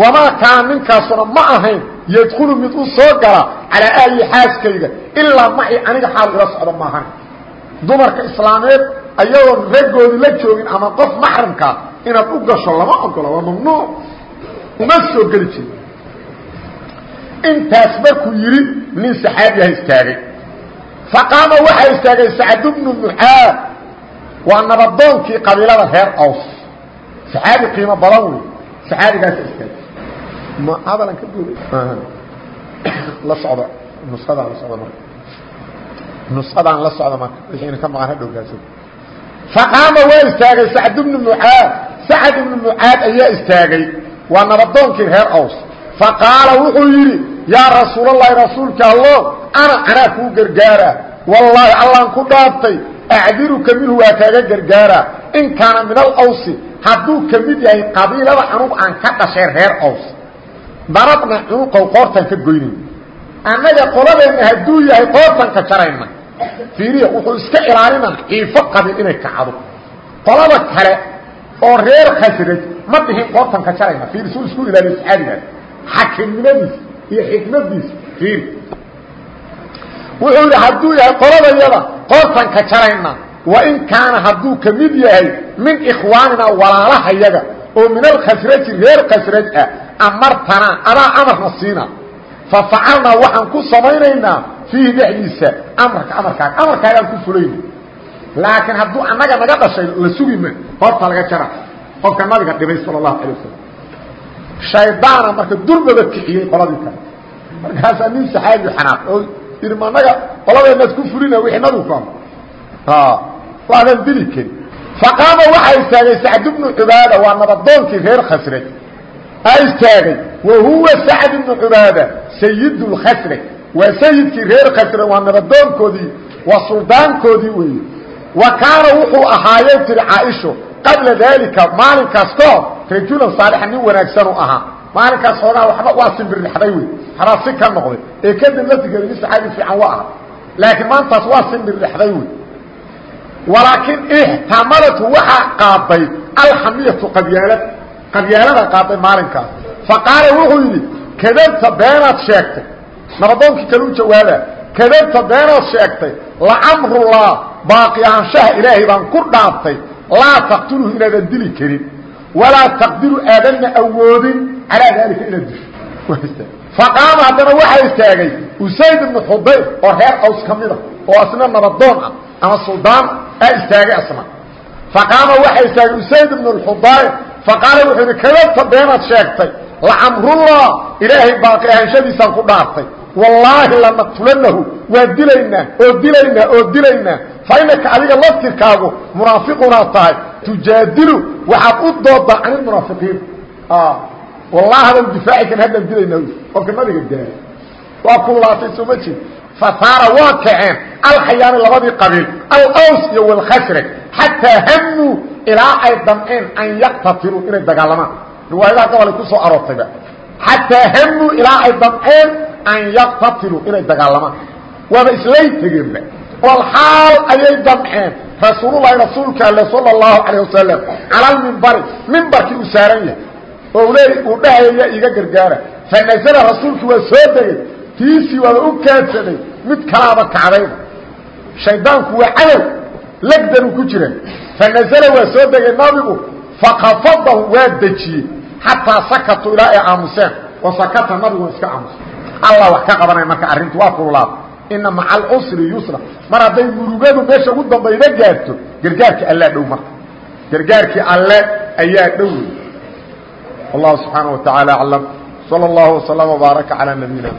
Wamaa kaana ninkaasuna ma ahayn yadkhulu mid u soo gala calaa ahli xaaskayga ilaa maci aniga xaal ila socdo maahani dumarka islaameed ayadoon raggoodii la joogin ama qof maxramkaa inaad u gasho lama ogola waa mamnuuc uma soo geli jiri intaas markuu yidhi nin saxaabiyaha istaagay. Faqaama waxaa istaagay sacd bnu mucaad waa nabadoonkii qabiilada reer aws. Saxaabi qiimo badan wey saxaabigaasa istaagay. Ma hadalan ka duulay *coughs* la socdo nusadaan la socdo marka nusadaan la socdo marka wixiina ka maqan hadhowgaasa faqaama waa istaagay sacd bnu mucaad. Sacd ibnu mucaad ayaa istaagay. Waa nabadoonkii reer aws. Faqaala wuxuu yidhi yaa rasuulalahi rasuulka allo ana anaa kuu gargaara wallaahi allaan ku dhaartay. Acdiruka minhu waa kaaga gargaara in kaana min alawsi hadduu ka mid yahay qabiilada cunug aan ka dhashay reer aws. Darabna cunuqow qoortaan ka goynay annaga qoladeenna hadduu yahay qoortan ka fiiriya wuxuu iska ilaalina ciifo qabiil inay kacdo. Qolada kale oo reer khasraj ma dhihin qoortan ka jarayna. Fiiri suu isku ilaaliyo saxaabigaas xakimnimadiis iyo xikmadiis fiiri. Wuxuu yidhi hadduu yahay qoladayada qoortan ka jarayna. Wain kaana hadduu ka mid yahay min ikhwaanina walaalahayaga oo min alkhasraji reer khasraj ah amartanaa adaa amarna siina fafacalnaa waxaan ku samaynaynaa fiihi dhexdiisa amarka amarkaaga amarkaagaan ku fulayna laakiin hadduu annaga naga dhashay la sugi ma. Qoorta laga jara. Qofka nabiga dhibay sala allahu alay wasalam shaydaana marka durbaba kixiyey qoladii kale. Markaasaa nin saxaabi xanaaq oo yidhi ma naga qoladeenaad ku fulina wixii nabigu ku amr waadan dili karin faqaama waxaa istaagay sacd bnu cubaada waa nabadoonkii reer khasraj. A istaagay wa huwa sacd bnu cubaada sayid lkhasraj waa sayidkii reer khasraj waa nabadoonkoodii waa suldaankoodii weeye wa kaana wuxuu ahaayey tiri caaisho qabla daalika maalinkaas kahor rajulan saalixa nin wanaagsan u ahaa. Maalinkaas hoogaa waba waa simbirrixday wey waxbaa si ka noqday. Ee kadib laftigeeda nin saxaabi fiican wa aha laakiin maantaas waa simbirrixday wey walaakiin ixtamalatu waxaa qaaday alxamiyatu qabyaalad. Qabyaalada qaaday maalinkaas. Faqaala wuxuu yidhi kadabta beenaad sheegtay. Nabadoonkii kale u jawaaba kadabta sheegtay. Lacamrullah baaqi ahaanshaha ilaahay baan ku dhaaftay laa taqtuluhu inaadan dili karin. Walaa taqdiru aadanna awoodin calaa daalika inaad disho faqaama haddana waxaa istaagay usayd ibnu xudayr oo reer aws ka mida oo asna nabadoon ah ama suldaan a istaagay asna. Faqaama waxaa istaagay usayd ibnu xudayr faqaala wuxuu yidhi kadabta lacamrullah ilaahay baaqi ahaanshadiisaan ku dhaartay. Wallaahi lanaqtulanahu waa dilaynaa oo dilaynaa oo dilaynaa. Fa inaka adiga laftirkaagu munaafiqunaad tahay. Tujaadilu waxaad u doodaa can ilmunaafiqiin wallahi hadan difaaci kan haddaan dilaynaa qofka nabiga gaara waa kullaatay soo ma jeed fasaara waa kaceen. Alxayaani labadii qabiil alaws iyo walkhasraj xataa hamuu ilaa ay damceen an yaktatiluu inay dagaalamaan riwaayadaha gobolay ku soo aroortayba. Xataa hamuu ilaa ay damceen an yaktatiluu inay dagaalamaan. Waaba islay tegeenba. Walxaal ayay damceen. Rasuululahi rasuulka alle sala اllahu calayh wasalam cala lmimbari mimbarkii uu saaran yahay. Oo le uu dhahaya iga gargaara. Fanazla rasuulkii waa soo degay. Tiisii waaba u kaadsaday mid kalaaba kacdayba shaydaanku waa cadow legdanuu ku jira. Fanazla waa soo degay nabigu. Fakafadahu waa dejiyey xataa sakatu ilaa ay aamuseen oo sakata nabiguna iska aamusay allah wax ka qabanaya marka arrintu waa kululaada ina maca alcusri yusra mar hadday murugadu meesha ugu dambayda gaarto gargaarkii allaa dhow marka gargaarkii alle ayaa dhow wallahu subxaanaه wa taعaalى aclam slى اllah وsلم وbaaraka عalى nabiyina